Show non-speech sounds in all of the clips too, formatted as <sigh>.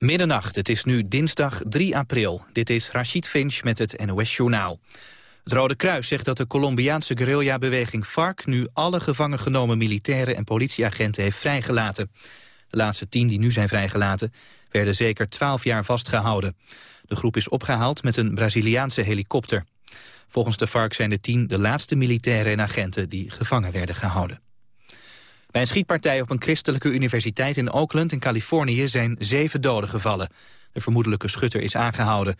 Middernacht, het is nu dinsdag 3 april. Dit is Rachid Finch met het NOS Journaal. Het Rode Kruis zegt dat de Colombiaanse guerrilla-beweging FARC... nu alle gevangen genomen militairen en politieagenten heeft vrijgelaten. De laatste tien die nu zijn vrijgelaten... werden zeker twaalf jaar vastgehouden. De groep is opgehaald met een Braziliaanse helikopter. Volgens de FARC zijn de tien de laatste militairen en agenten... die gevangen werden gehouden. Bij een schietpartij op een christelijke universiteit in Oakland in Californië zijn zeven doden gevallen. De vermoedelijke schutter is aangehouden.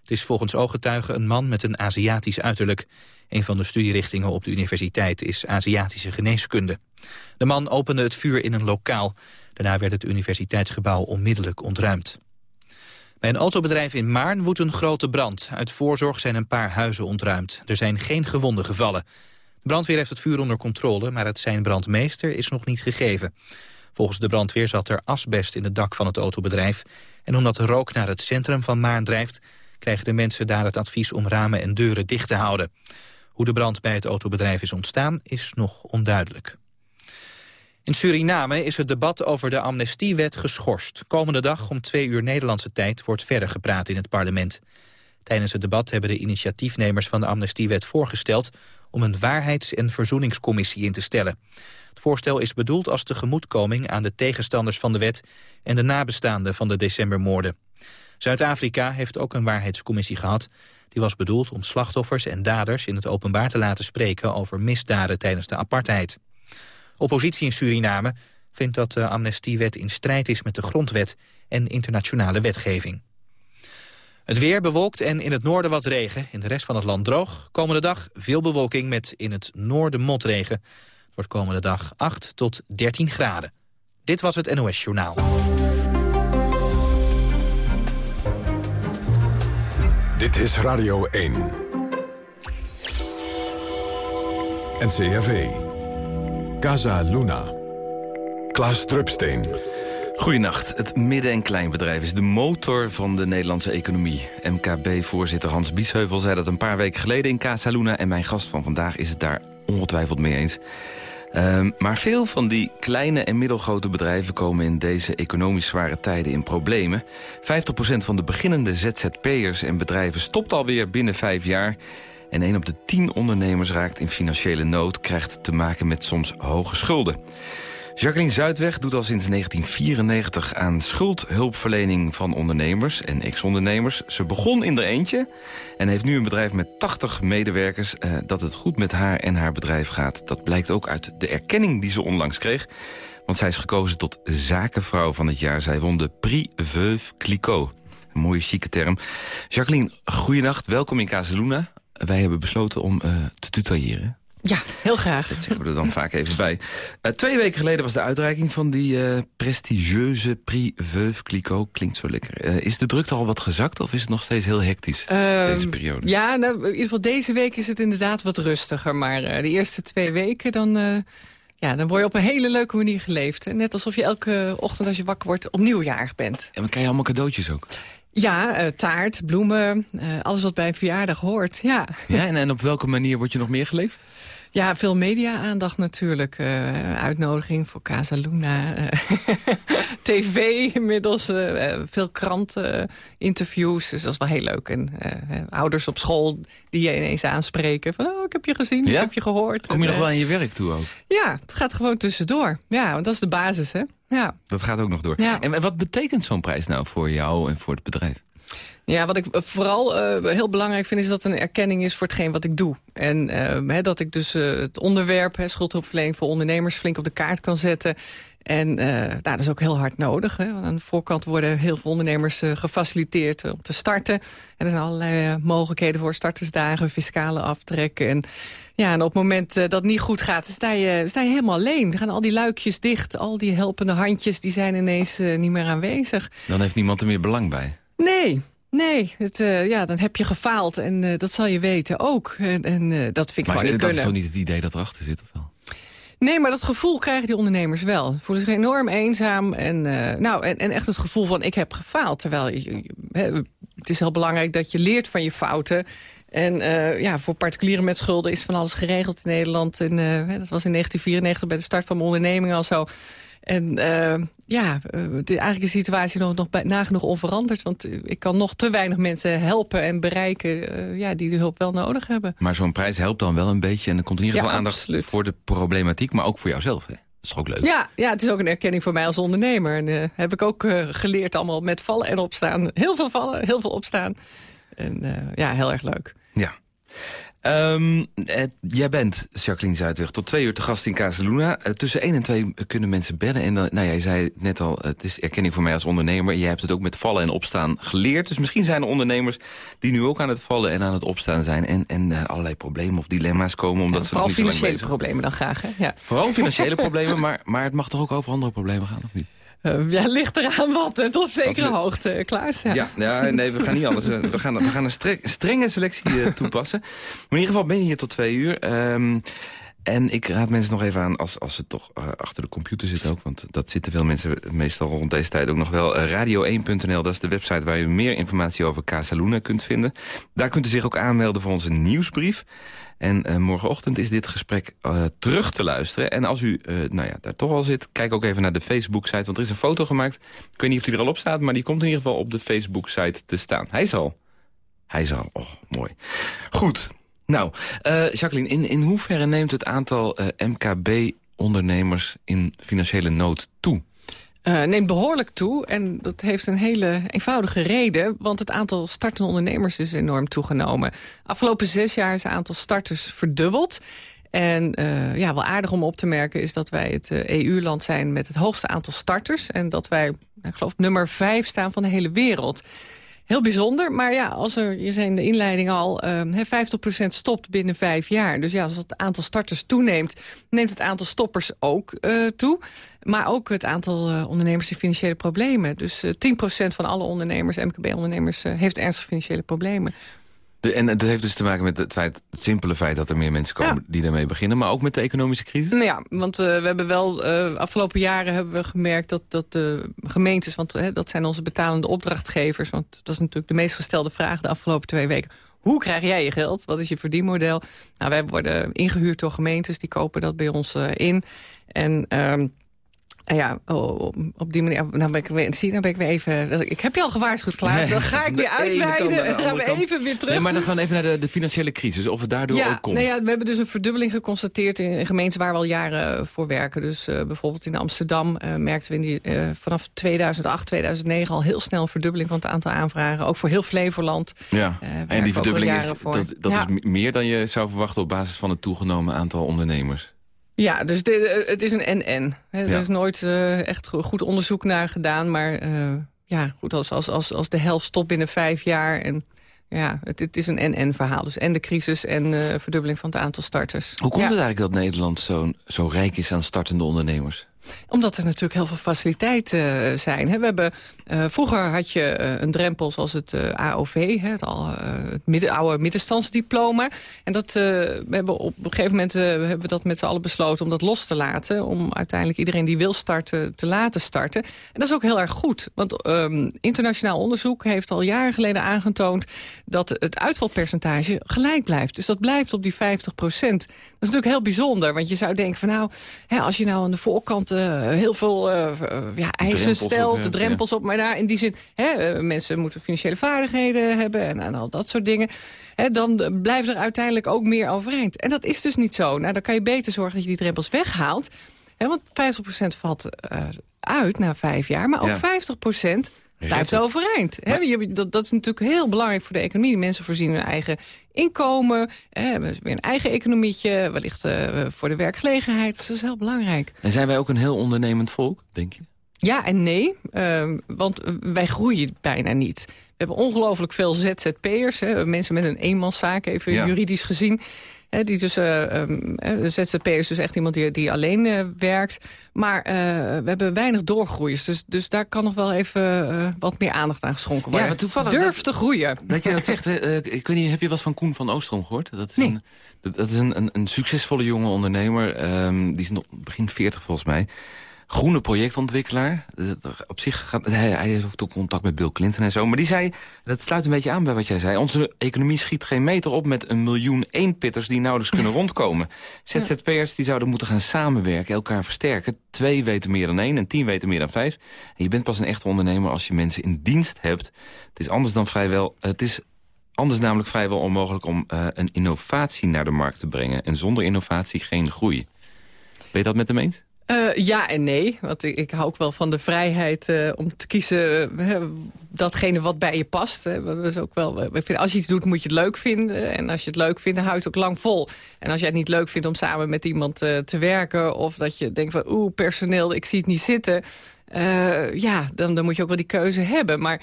Het is volgens ooggetuigen een man met een Aziatisch uiterlijk. Een van de studierichtingen op de universiteit is Aziatische geneeskunde. De man opende het vuur in een lokaal. Daarna werd het universiteitsgebouw onmiddellijk ontruimd. Bij een autobedrijf in Maarn woedt een grote brand. Uit voorzorg zijn een paar huizen ontruimd. Er zijn geen gewonden gevallen. De brandweer heeft het vuur onder controle, maar het zijn brandmeester is nog niet gegeven. Volgens de brandweer zat er asbest in het dak van het autobedrijf. En omdat de rook naar het centrum van Maarn drijft... krijgen de mensen daar het advies om ramen en deuren dicht te houden. Hoe de brand bij het autobedrijf is ontstaan, is nog onduidelijk. In Suriname is het debat over de amnestiewet geschorst. Komende dag om twee uur Nederlandse tijd wordt verder gepraat in het parlement. Tijdens het debat hebben de initiatiefnemers van de amnestiewet voorgesteld om een waarheids- en verzoeningscommissie in te stellen. Het voorstel is bedoeld als tegemoetkoming aan de tegenstanders van de wet en de nabestaanden van de decembermoorden. Zuid-Afrika heeft ook een waarheidscommissie gehad. Die was bedoeld om slachtoffers en daders in het openbaar te laten spreken over misdaden tijdens de apartheid. Oppositie in Suriname vindt dat de amnestiewet in strijd is met de grondwet en internationale wetgeving. Het weer bewolkt en in het noorden wat regen. In de rest van het land droog. Komende dag veel bewolking met in het noorden motregen. Het wordt komende dag 8 tot 13 graden. Dit was het NOS Journaal. Dit is Radio 1. NCRV. Casa Luna. Klaas Drupsteen. Goedenacht. Het midden- en kleinbedrijf is de motor van de Nederlandse economie. MKB-voorzitter Hans Biesheuvel zei dat een paar weken geleden in Casa Luna... en mijn gast van vandaag is het daar ongetwijfeld mee eens. Um, maar veel van die kleine en middelgrote bedrijven komen in deze economisch zware tijden in problemen. 50% van de beginnende ZZP'ers en bedrijven stopt alweer binnen vijf jaar. En 1 op de 10 ondernemers raakt in financiële nood, krijgt te maken met soms hoge schulden. Jacqueline Zuidweg doet al sinds 1994 aan schuldhulpverlening van ondernemers en ex-ondernemers. Ze begon in er eentje en heeft nu een bedrijf met 80 medewerkers. Eh, dat het goed met haar en haar bedrijf gaat, dat blijkt ook uit de erkenning die ze onlangs kreeg. Want zij is gekozen tot zakenvrouw van het jaar. Zij won de Prix Veuve Clicquot. Mooie chique term. Jacqueline, goeienacht. Welkom in Casaluna. Wij hebben besloten om uh, te tutoyeren. Ja, heel graag. Dat zeggen we er dan vaak even bij. Uh, twee weken geleden was de uitreiking van die uh, prestigieuze Prix Veuve Clicquot. Klinkt zo lekker. Uh, is de drukte al wat gezakt of is het nog steeds heel hectisch uh, deze periode? Ja, nou, in ieder geval deze week is het inderdaad wat rustiger. Maar de eerste twee weken dan... Ja, dan word je op een hele leuke manier geleefd. Net alsof je elke ochtend als je wakker wordt opnieuw jarig bent. En dan krijg je allemaal cadeautjes ook? Ja, taart, bloemen, alles wat bij een verjaardag hoort. Ja. Ja, en, en op welke manier word je nog meer geleefd? Ja, veel media-aandacht natuurlijk. Uh, uitnodiging voor Casa Luna. <laughs> Uh, TV inmiddels. Uh, veel kranten-interviews. Dus dat is wel heel leuk. En ouders op school die je ineens aanspreken. Van, oh, ik heb je gezien, ja? ik heb je gehoord. Kom je en, nog wel aan je werk toe ook? Ja, het gaat gewoon tussendoor. Ja, want dat is de basis, hè. Ja. Dat gaat ook nog door. Ja. En wat betekent zo'n prijs nou voor jou en voor het bedrijf? Ja, wat ik vooral uh, heel belangrijk vind... is dat het een erkenning is voor hetgeen wat ik doe. En uh, he, dat ik dus uh, het onderwerp he, schuldhulpverlening voor ondernemers... flink op de kaart kan zetten. En nou, dat is ook heel hard nodig. Hè? Want aan de voorkant worden heel veel ondernemers gefaciliteerd om te starten. En er zijn allerlei mogelijkheden voor startersdagen, fiscale aftrekken. En, ja, en op het moment dat het niet goed gaat, sta je, sta je helemaal alleen. Dan gaan al die luikjes dicht, al die helpende handjes... die zijn ineens niet meer aanwezig. Dan heeft niemand er meer belang bij. Nee, Nee, het, uh, ja, dan heb je gefaald en uh, dat zal je weten ook. En, en uh, dat vind ik maar gewoon niet dat kunnen. is toch niet het idee dat erachter zit, of wel? Nee, maar dat gevoel krijgen die ondernemers wel. Voelen zich enorm eenzaam en, nou, en, en echt het gevoel van ik heb gefaald. Terwijl je, het is heel belangrijk dat je leert van je fouten. En ja, voor particulieren met schulden is van alles geregeld in Nederland. En, dat was in 1994 bij de start van mijn onderneming al zo. En uh, ja, uh, de, eigenlijk is de situatie nog, nog bij, nagenoeg onveranderd. Want ik kan nog te weinig mensen helpen en bereiken uh, ja, die de hulp wel nodig hebben. Maar zo'n prijs helpt dan wel een beetje. En er komt in ieder geval ja, aandacht absoluut. voor de problematiek, maar ook voor jouzelf. Hè? Dat is ook leuk. Ja, ja, het is ook een erkenning voor mij als ondernemer. En heb ik ook geleerd allemaal met vallen en opstaan. Heel veel vallen, heel veel opstaan. En ja, heel erg leuk. Ja. Um, eh, jij bent, Jacqueline Zuidweg, tot twee uur te gast in Casaluna. Uh, tussen één en twee kunnen mensen bellen. En dan, nou, jij zei net al, het is erkenning voor mij als ondernemer. Jij hebt het ook met vallen en opstaan geleerd. Dus misschien zijn er ondernemers die nu ook aan het vallen en aan het opstaan zijn. En, en uh, allerlei problemen of dilemma's komen. Omdat ja, ze vooral niet financiële problemen dan graag, hè? Ja. Vooral financiële <laughs> problemen, maar, maar het mag toch ook over andere problemen gaan, of niet? Uh, ja, ligt eraan wat, tot op zekere hoogte, Klaas. Ja. Ja, ja, nee, we gaan niet anders. We gaan, we gaan een streng, strenge selectie uh, toepassen. Maar in ieder geval ben je hier tot twee uur. Um, en ik raad mensen nog even aan, als, als ze toch uh, achter de computer zitten ook... want dat zitten veel mensen meestal rond deze tijd ook nog wel. Uh, Radio1.nl, dat is de website waar u meer informatie over Casaluna kunt vinden. Daar kunt u zich ook aanmelden voor onze nieuwsbrief. En uh, morgenochtend is dit gesprek terug te luisteren. En als u nou ja, daar toch al zit, kijk ook even naar de Facebook-site... want er is een foto gemaakt. Ik weet niet of die er al op staat... maar die komt in ieder geval op de Facebook-site te staan. Hij zal. Hij zal. Oh, mooi. Goed. Nou, uh, Jacqueline, in, in hoeverre neemt het aantal uh, MKB-ondernemers in financiële nood toe? Uh, neemt behoorlijk toe en dat heeft een hele eenvoudige reden... want het aantal startende ondernemers is enorm toegenomen. Afgelopen zes jaar is het aantal starters verdubbeld... En ja, wel aardig om op te merken is dat wij het EU-land zijn met het hoogste aantal starters. En dat wij, ik geloof, nummer vijf staan van de hele wereld. Heel bijzonder, maar ja, als er, je zei in de inleiding al, uh, 50% stopt binnen vijf jaar. Dus ja, als het aantal starters toeneemt, neemt het aantal stoppers ook uh, toe. Maar ook het aantal uh, ondernemers in financiële problemen. Dus uh, 10% van alle ondernemers, MKB-ondernemers, heeft ernstige financiële problemen. De, en dat heeft dus te maken met het, feit, het simpele feit dat er meer mensen komen ja. die daarmee beginnen. Maar ook met de economische crisis? Nou ja, want uh, we hebben wel, uh, afgelopen jaren hebben we gemerkt dat, dat de gemeentes, want uh, dat zijn onze betalende opdrachtgevers. Want dat is natuurlijk de meest gestelde vraag de afgelopen twee weken. Hoe krijg jij je geld? Wat is je verdienmodel? Nou, wij worden ingehuurd door gemeentes, die kopen dat bij ons in. En... Uh, ja, op, op die manier, nou ben ik weer, zie, dan ben ik weer even, ik heb je al gewaarschuwd, Klaas, dan ga ik <laughs> weer uitweiden en dan gaan we even weer terug. Nee, maar dan gaan we even naar de, de financiële crisis, of het daardoor ja, ook komt. Nou ja, we hebben dus een verdubbeling geconstateerd in, in gemeenten waar we al jaren voor werken. Dus uh, bijvoorbeeld in Amsterdam uh, merkten we in die, uh, vanaf 2008, 2009 al heel snel een verdubbeling van het aantal aanvragen. Ook voor heel Flevoland. Ja, en die verdubbeling is, dat, dat ja. is meer dan je zou verwachten op basis van het toegenomen aantal ondernemers. Ja, dus de, het is een NN. Er ja. is nooit uh, echt goed onderzoek naar gedaan. Maar uh, ja, goed, als, als, als, als de helft stopt binnen vijf jaar... en ja, het, het is een NN-verhaal. Dus en de crisis en uh, verdubbeling van het aantal starters. Hoe komt ja. het eigenlijk dat Nederland zo, zo rijk is aan startende ondernemers? Omdat er natuurlijk heel veel faciliteiten uh, zijn. We hebben, uh, vroeger had je uh, een drempel zoals het AOV, he, het, al, het oude middenstandsdiploma. En dat, we hebben op een gegeven moment hebben we dat met z'n allen besloten om dat los te laten. Om uiteindelijk iedereen die wil starten te laten starten. En dat is ook heel erg goed. Want um, internationaal onderzoek heeft al jaren geleden aangetoond dat het uitvalpercentage gelijk blijft. Dus dat blijft op die 50 procent. Dat is natuurlijk heel bijzonder. Want je zou denken van nou, hè, als je nou aan de voorkant heel veel uh, ja, eisen drempels stelt, op, ja. drempels op. Maar daar in die zin, hè, mensen moeten financiële vaardigheden hebben en, en al dat soort dingen. Hè, dan blijft er uiteindelijk ook meer overeind. En dat is dus niet zo. Nou, dan kan je beter zorgen dat je die drempels weghaalt. Hè, want 50% valt uit na vijf jaar, maar ook ja. 50% blijft overeind. He, dat, dat, is natuurlijk heel belangrijk voor de economie. Mensen voorzien hun eigen inkomen, hebben weer een eigen economietje, wellicht uh, voor de werkgelegenheid. Dus dat is heel belangrijk. En zijn wij ook een heel ondernemend volk, denk je? Ja en nee, uh, want wij groeien bijna niet. We hebben ongelooflijk veel ZZP'ers, mensen met een eenmanszaak, even ja. juridisch gezien. Die dus, um, ZZP is dus echt iemand die, die alleen uh, werkt. Maar uh, we hebben weinig doorgroeiers. Dus, dus daar kan nog wel even wat meer aandacht aan geschonken worden. Ja, toevallig, Durf dat, te groeien. Dat je dat zegt, ik weet niet, heb je wat van Koen van Oostrom gehoord? Dat is, nee. een, dat, dat is een, een, een, succesvolle jonge ondernemer. Um, die is nog begin 40 volgens mij. Groene projectontwikkelaar. Eh, Op zich gaat hij, hij heeft ook contact met Bill Clinton en zo. Maar die zei, dat sluit een beetje aan bij wat jij zei... onze economie schiet geen meter op met een miljoen eenpitters... die nauwelijks kunnen <laughs> rondkomen. ZZP'ers die zouden moeten gaan samenwerken, elkaar versterken. Twee weten meer dan één en tien weten meer dan vijf. En je bent pas een echte ondernemer als je mensen in dienst hebt. Het is anders dan vrijwel... Het is anders namelijk vrijwel onmogelijk om uh, een innovatie naar de markt te brengen. En zonder innovatie geen groei. Ben je dat met hem eens? Uh, ja en nee, want ik, ik, hou ook wel van de vrijheid uh, om te kiezen uh, datgene wat bij je past. Dat is ook wel, vinden, als je iets doet moet je het leuk vinden. En als je het leuk vindt, dan hou je het ook lang vol. En als jij het niet leuk vindt om samen met iemand te werken... of dat je denkt van oeh, personeel, ik zie het niet zitten... ja, dan, dan moet je ook wel die keuze hebben. Maar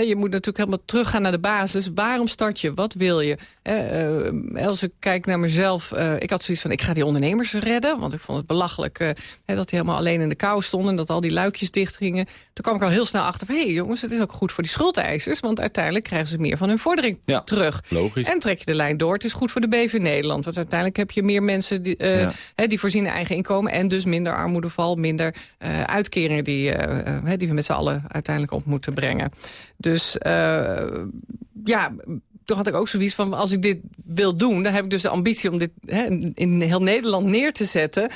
je moet natuurlijk helemaal teruggaan naar de basis. Waarom start je? Wat wil je? Uh, als ik kijk naar mezelf, uh, ik had zoiets van... ik ga die ondernemers redden, want ik vond het belachelijk... Uh, dat die helemaal alleen in de kou stonden... en dat al die luikjes dicht gingen. Toen kwam ik al heel snel achter van... hé hey, jongens, het is ook goed voor die schuldeisers... want uiteindelijk krijgen ze meer van hun vordering ja, terug. Logisch. En trek je de lijn door, het is goed voor de BV Nederland... want uiteindelijk heb je meer mensen die, ja. die voorzien eigen inkomen... en dus minder armoedeval, minder uitkeringen... die, die we met z'n allen uiteindelijk op moeten brengen. Dus uh, ja, toen had ik ook zoiets van... als ik dit wil doen, dan heb ik dus de ambitie om dit hè, in heel Nederland neer te zetten...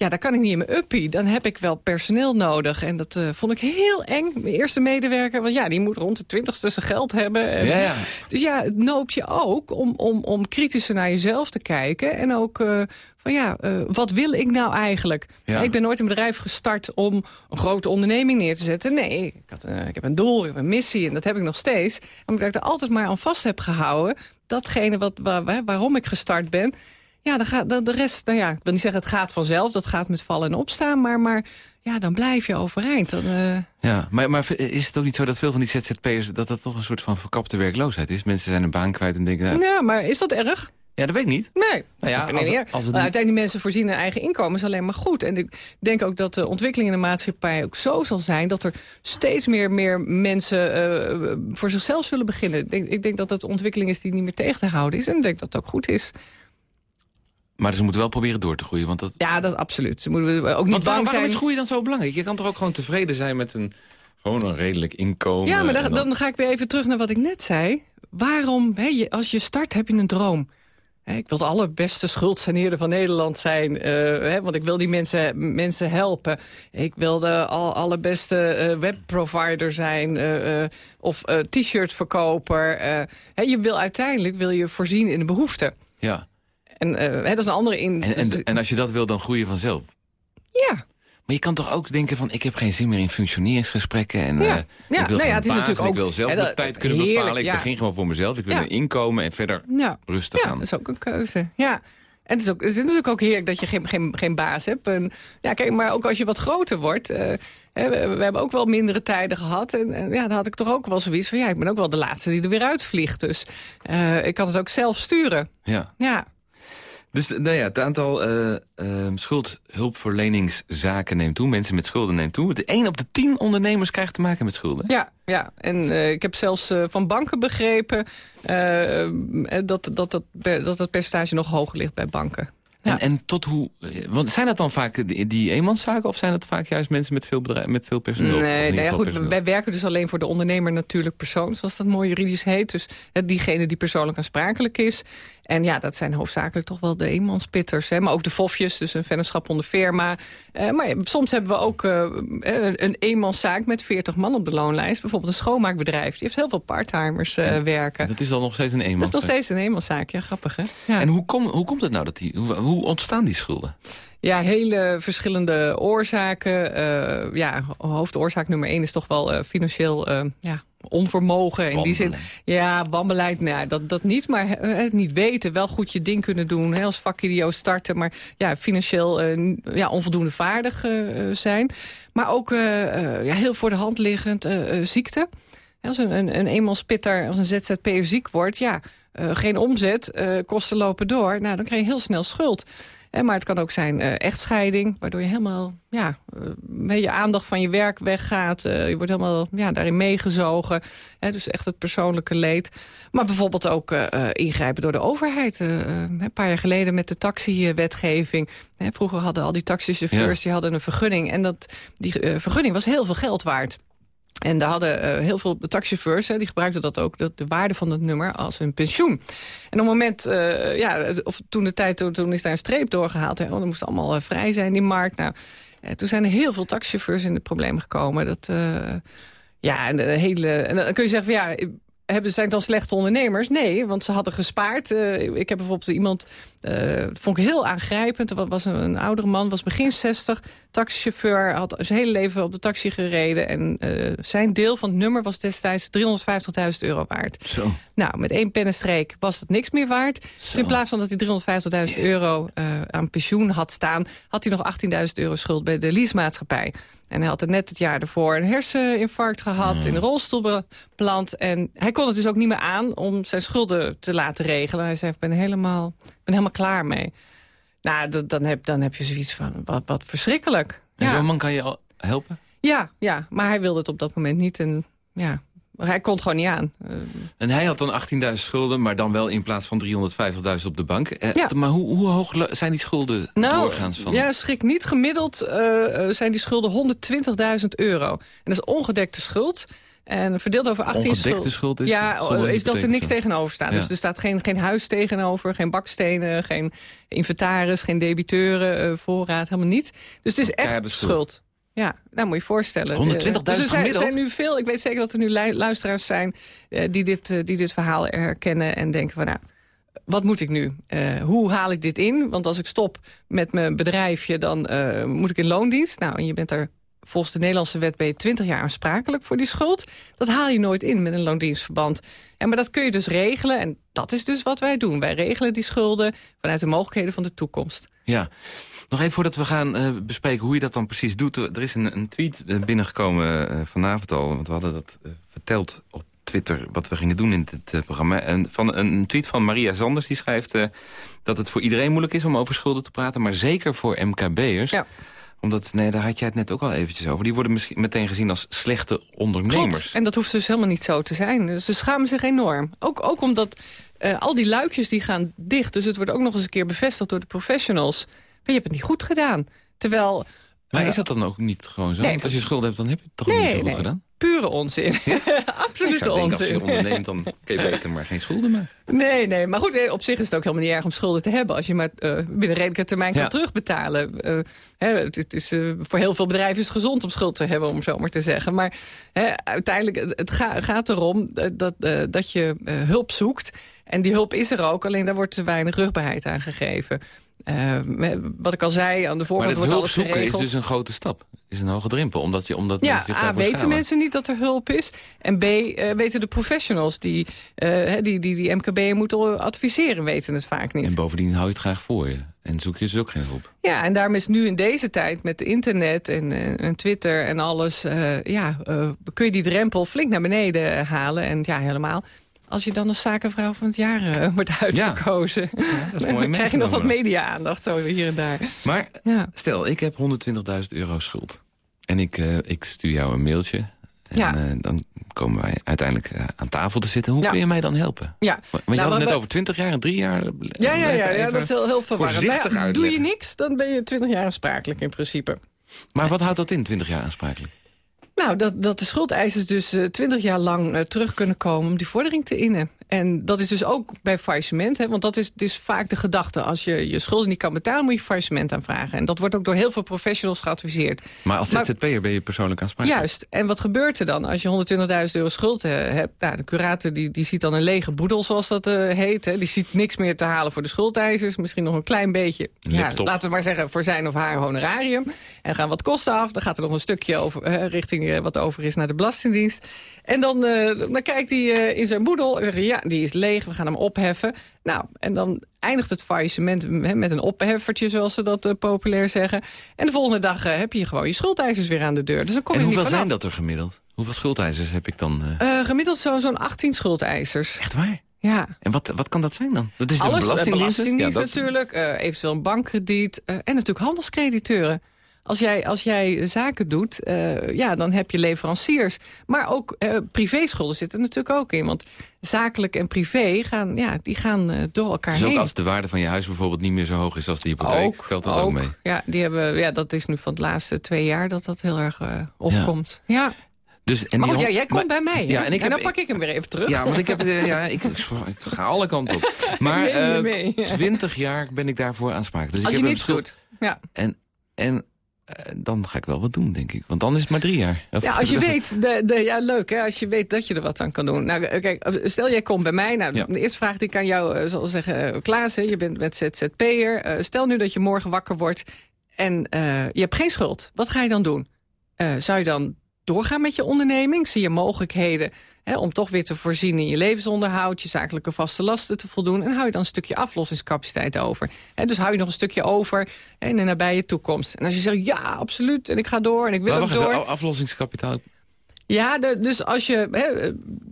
Ja, daar kan ik niet in mijn uppie. Dan heb ik wel personeel nodig. En dat uh, vond ik heel eng. Mijn eerste medewerker, want ja, die moet rond de twintigste zijn geld hebben. En, ja, ja. Dus ja, het noopt je ook om, om, om kritischer naar jezelf te kijken. En ook uh, van ja, uh, wat wil ik nou eigenlijk? Ja. Ik ben nooit een bedrijf gestart om een grote onderneming neer te zetten. Nee, ik, had, ik heb een doel, ik heb een missie en dat heb ik nog steeds. Omdat ik er altijd maar aan vast heb gehouden. Datgene wat, waar, waarom ik gestart ben... Ja, dan gaat, de, de rest, nou ja, ik wil niet zeggen het gaat vanzelf. Dat gaat met vallen en opstaan. Maar, maar ja, dan blijf je overeind. Dan, uh... Ja, maar, maar is het ook niet zo dat veel van die ZZP'ers... dat dat toch een soort van verkapte werkloosheid is? Mensen zijn een baan kwijt en denken... Nou, ja, maar is dat erg? Ja, dat weet ik niet. Nee, nou ja, als, als, het, als het uiteindelijk die mensen voorzien hun eigen inkomen is alleen maar goed. En ik denk ook dat de ontwikkeling in de maatschappij ook zo zal zijn... dat er steeds meer, meer mensen uh, voor zichzelf zullen beginnen. Ik denk, ik denk dat dat de ontwikkeling is die niet meer tegen te houden is. En ik denk dat het ook goed is. Maar ze moeten wel proberen door te groeien. Want dat... Ja, dat absoluut. Ze moeten ook niet want bang waarom zijn. is groei dan zo belangrijk? Je kan toch ook gewoon tevreden zijn met een, gewoon een redelijk inkomen? Ja, maar dan, dan... dan... ga ik weer even terug naar wat ik net zei. Waarom, hè, je, als je start, heb je een droom. Ik wil de allerbeste schuldsaneerder van Nederland zijn. Uh, hè, want ik wil die mensen, mensen helpen. Ik wil de al, allerbeste uh, webprovider zijn. Uh, of t-shirt-verkoper. hè, je wil uiteindelijk wil je voorzien in de behoeften. Ja. En hè, dat is een andere in. En, en, en als je dat wil, dan groei je vanzelf. Ja. Maar je kan toch ook denken van, ik heb geen zin meer in functioneringsgesprekken. En, ja. uh, ja. ik wil nou ja, het is baas, natuurlijk ook, ik wil zelf de tijd kunnen heerlijk, bepalen. Ik ja. begin gewoon voor mezelf. Ik wil Ja. een inkomen en verder Ja. rustig ja, aan. dat is ook een keuze. Ja. En het is, ook, het is natuurlijk ook heerlijk dat je geen, geen, geen baas hebt. En, ja, kijk, maar ook als je wat groter wordt... Uh, hè, we, we, hebben ook wel mindere tijden gehad. En, en, ja, dan had ik toch ook wel zoiets van... ja, ik ben ook wel de laatste die er weer uitvliegt. Dus uh, ik kan het ook zelf sturen. Ja. Ja. Dus nou ja, het aantal uh, uh, schuldhulpverleningszaken neemt toe. Mensen met schulden neemt toe. De 1 op de 10 ondernemers krijgt te maken met schulden. Ja, ja. en uh, ik heb zelfs van banken begrepen... dat, dat, dat, dat het percentage nog hoger ligt bij banken. Ja. En, en tot hoe... Want zijn dat dan vaak die, die eenmanszaken... of zijn dat vaak juist mensen met veel, bedrijf, met veel personeel? Nee, nee goed, personeel? wij werken dus alleen voor de ondernemer natuurlijk persoon... zoals dat mooi juridisch heet. Dus diegene die persoonlijk aansprakelijk is. En ja, dat zijn hoofdzakelijk toch wel de eenmanspitters. Hè? Maar ook de fofjes, dus een vennootschap onder firma. Uh, maar soms hebben we ook uh, een, een eenmanszaak met 40 man op de loonlijst. Bijvoorbeeld een schoonmaakbedrijf. Die heeft heel veel parttimers uh, en, werken. Dat is dan nog steeds een eenmanszaak? Dat is nog steeds een eenmanszaak, ja, grappig hè. Ja. En hoe, kom, hoe komt het nou dat die... Hoe, hoe ontstaan die schulden? Ja, hele verschillende oorzaken. Uh, ja, hoofdoorzaak nummer één is toch wel uh, financieel uh, ja, onvermogen. In die zin, ja, wanbeleid, nou, dat, dat niet. Maar het niet weten, wel goed je ding kunnen doen. Hè, als vakidioot starten, maar ja, financieel ja, onvoldoende vaardig zijn. Maar ook ja, heel voor de hand liggend ziekte. Als een, een, een eenmanspitter, als een ZZP'er ziek wordt, ja, geen omzet, kosten lopen door... Nou, dan krijg je heel snel schuld. maar het kan ook zijn echtscheiding, waardoor je helemaal ja, met je aandacht van je werk weggaat. je wordt helemaal ja, daarin meegezogen. dus echt het persoonlijke leed. Maar bijvoorbeeld ook ingrijpen door de overheid. een paar jaar geleden met de taxiwetgeving. vroeger hadden al die taxichauffeurs die hadden een vergunning. En dat, die vergunning was heel veel geld waard. En daar hadden uh, heel veel taxichauffeurs, hè, die gebruikten dat ook, de, de waarde van het nummer, als hun pensioen. En op het moment, uh, ja, of toen de tijd, toen, toen, is daar een streep doorgehaald. Hè, want er moest allemaal uh, vrij zijn, die markt. Nou, toen zijn er heel veel taxichauffeurs in de problemen gekomen. Dat, ja, en de hele, en dan kun je zeggen, van, ja, hebben, zijn het dan slechte ondernemers? Nee, want ze hadden gespaard. Ik heb bijvoorbeeld iemand, uh, vond ik heel aangrijpend. Dat was een, een, oudere man, was begin 60, taxichauffeur. Had zijn hele leven op de taxi gereden. En uh, zijn deel van het nummer was destijds 350.000 euro waard. Zo. Nou, met één pennenstreek was het niks meer waard. Dus in plaats van dat hij 350.000 euro aan pensioen had staan... had hij nog 18.000 euro schuld bij de leasemaatschappij. En hij had er net het jaar ervoor een herseninfarct gehad, mm. in een rolstoel beland. En hij kon het dus ook niet meer aan om zijn schulden te laten regelen. Hij zei, ik ben helemaal, ben helemaal klaar mee. Nou, dan heb, dan heb je zoiets van, wat, wat verschrikkelijk. En zo'n man kan je al helpen? Ja, ja, maar hij wilde het op dat moment niet. En ja, hij kon het gewoon niet aan. En hij had dan 18.000 schulden, maar dan wel in plaats van 350.000 op de bank. Eh, ja. Maar hoe, hoe, hoog zijn die schulden nou, doorgaans van? Ja, schrik niet. Gemiddeld uh, zijn die schulden 120.000 euro. En dat is ongedekte schuld. En verdeeld over 18 Ongedekte schuld is? Ja, is dat er niks tegenover staat. Dus er staat geen, geen huis tegenover, geen bakstenen, geen inventaris, geen debiteuren, uh, voorraad, helemaal niet. Dus het is echt schuld. Ja, nou moet je voorstellen. 120.000 dus er zijn, zijn, nu veel, ik weet zeker dat er nu luisteraars zijn uh, die, dit, die dit verhaal herkennen en denken van nou, wat moet ik nu? Uh, hoe haal ik dit in? Want als ik stop met mijn bedrijfje, dan moet ik in loondienst. Nou, en je bent er volgens de Nederlandse wet ben je 20 jaar aansprakelijk voor die schuld. Dat haal je nooit in met een loondienstverband. En maar dat kun je dus regelen en dat is dus wat wij doen. Wij regelen die schulden vanuit de mogelijkheden van de toekomst. Ja, nog even voordat we gaan uh, bespreken hoe je dat dan precies doet. Er is een, een tweet eh, binnengekomen uh, vanavond al. Want we hadden dat uh, verteld op Twitter wat we gingen doen in dit programma. En van een tweet van Maria Zanders die schrijft... dat het voor iedereen moeilijk is om over schulden te praten... maar zeker voor MKB'ers. Ja omdat, nee, daar had jij het net ook al eventjes over. Die worden misschien meteen gezien als slechte ondernemers. Klopt. En dat hoeft dus helemaal niet zo te zijn. Ze schamen zich enorm. Ook, ook omdat al die luikjes die gaan dicht. Dus het wordt ook nog eens een keer bevestigd door de professionals je hebt het niet goed gedaan. Terwijl... Maar is dat dan ook niet gewoon zo? Want als je schuld hebt, dan heb je het toch niet zo goed gedaan? Pure onzin. <laughs> Absolute onzin. als je onderneemt, dan kun je beter maar geen schulden maken. Nee, nee. Maar goed, eh, op zich is het ook helemaal niet erg om schulden te hebben... als je maar uh, binnen redelijke termijn kan terugbetalen. Uh, hè, het is, uh, voor heel veel bedrijven is het gezond om schuld te hebben, om zo maar te zeggen. Maar hè, uiteindelijk, het gaat erom dat, dat je hulp zoekt. En die hulp is er ook, alleen daar wordt te weinig rugbaarheid aan gegeven. Uh, wat ik al zei, aan de voorkant wordt alles geregeld. is dus een grote stap. is een hoge drempel. Omdat je, omdat ja, A, weten mensen niet dat er hulp is. En B, uh, weten de professionals die, uh, die, die, die MKB moeten adviseren, weten het vaak niet. En bovendien hou je het graag voor je. En zoek je dus ook geen hulp. Ja, en daarom is nu in deze tijd met internet en, en Twitter en alles... ja, kun je die drempel flink naar beneden halen. En ja, helemaal als je dan als zakenvrouw van het jaar uh, <laughs> wordt uitgekozen. Ja. dat is mooi <laughs> krijg je nog wat media-aandacht zo hier en daar. Maar stel, ik heb 120.000 euro schuld. En ik, uh, ik stuur jou een mailtje. En ja. uh, dan komen wij uiteindelijk aan tafel te zitten. Hoe kun je mij dan helpen? Ja. Want je nou, had het net over 20 jaar en 3 jaar. Ja, ja, ja, ja, dat is heel, heel verwarrend. Nou doe je niks, dan ben je 20 jaar aansprakelijk in principe. Maar wat houdt dat in, 20 jaar aansprakelijk? Nou, dat, dat de schuldeisers dus uh, twintig jaar lang uh, terug kunnen komen om die vordering te innen. En dat is dus ook bij faillissement. Hè, want dat is, is vaak de gedachte. Als je je schulden niet kan betalen, moet je faillissement aanvragen. En dat wordt ook door heel veel professionals geadviseerd. Maar als ZZP'er ben je persoonlijk aansprakelijk? Juist. En wat gebeurt er dan als je 120.000 euro schuld hebt? Nou, de curator die, die ziet dan een lege boedel, zoals dat heet. Hè. Die ziet niks meer te halen voor de schuldeisers. Misschien nog een klein beetje, ja, laten we maar zeggen, voor zijn of haar honorarium. En gaan wat kosten af. Dan gaat er nog een stukje over, richting eh, wat over is naar de Belastingdienst. En dan, uh, dan kijkt hij in zijn boedel en zegt ja, die is leeg, we gaan hem opheffen. Nou, en dan eindigt het faillissement met een opheffertje, zoals ze dat uh, populair zeggen. En de volgende dag heb je gewoon je schuldeisers weer aan de deur. Dus dan kom en je hoeveel niet zijn dat er gemiddeld? Hoeveel schuldeisers heb ik dan? gemiddeld zo'n 18 schuldeisers. Echt waar? Ja. En wat, wat kan dat zijn dan? Dat is de Alles, eh, belastingdienst? belastingdienst Ja, dat- natuurlijk, eh, eventueel een bankkrediet eh, en natuurlijk handelscrediteuren. Als jij, als jij zaken doet, eh, ja, dan heb je leveranciers. Maar ook eh privéschulden zitten natuurlijk ook in. Want zakelijk en privé gaan, ja, die gaan eh, door elkaar Dus ook heen. als de waarde van je huis bijvoorbeeld niet meer zo hoog is als de hypotheek, telt dat ook, mee? Ja, die hebben, ja, dat is nu van de laatste twee jaar dat dat heel erg opkomt. Ja. Dus, en Maar die goed, ja, jij komt maar- bij mij. Ja, en ik heb, dan pak ik hem weer even terug. Ja, want ik heb ja, <laughs> ik, ik, ik ga alle kanten op. <laughs> Maar je. 20 jaar ben ik daarvoor aansprakelijk. Dus als ik je heb niets een doet. Ja. En, en dan ga ik wel wat doen, denk ik. Want dan is het maar drie jaar. Of- Ja, als je <laughs> weet, de, de, ja, leuk hè, als je weet dat je er wat aan kan doen. Nou, eh, kijk, stel jij komt bij mij. Nou, Ja. de eerste vraag die ik aan jou eh, zal zeggen, eh, Klaas, hè, je bent met ZZP'er. Eh, stel nu dat je morgen wakker wordt en eh, je hebt geen schuld. Wat ga je dan doen? Eh, zou je dan doorgaan met je onderneming? Zie je mogelijkheden hè, om toch weer te voorzien in je levensonderhoud... je zakelijke vaste lasten te voldoen... en hou je dan een stukje aflossingscapaciteit over. Hè, dus hou je nog een stukje over hè, in de nabije toekomst. En als je zegt, ja, absoluut, en ik ga door en ik wil Maar wacht door... aflossingskapitaal. Ja, de- dus als je, hè,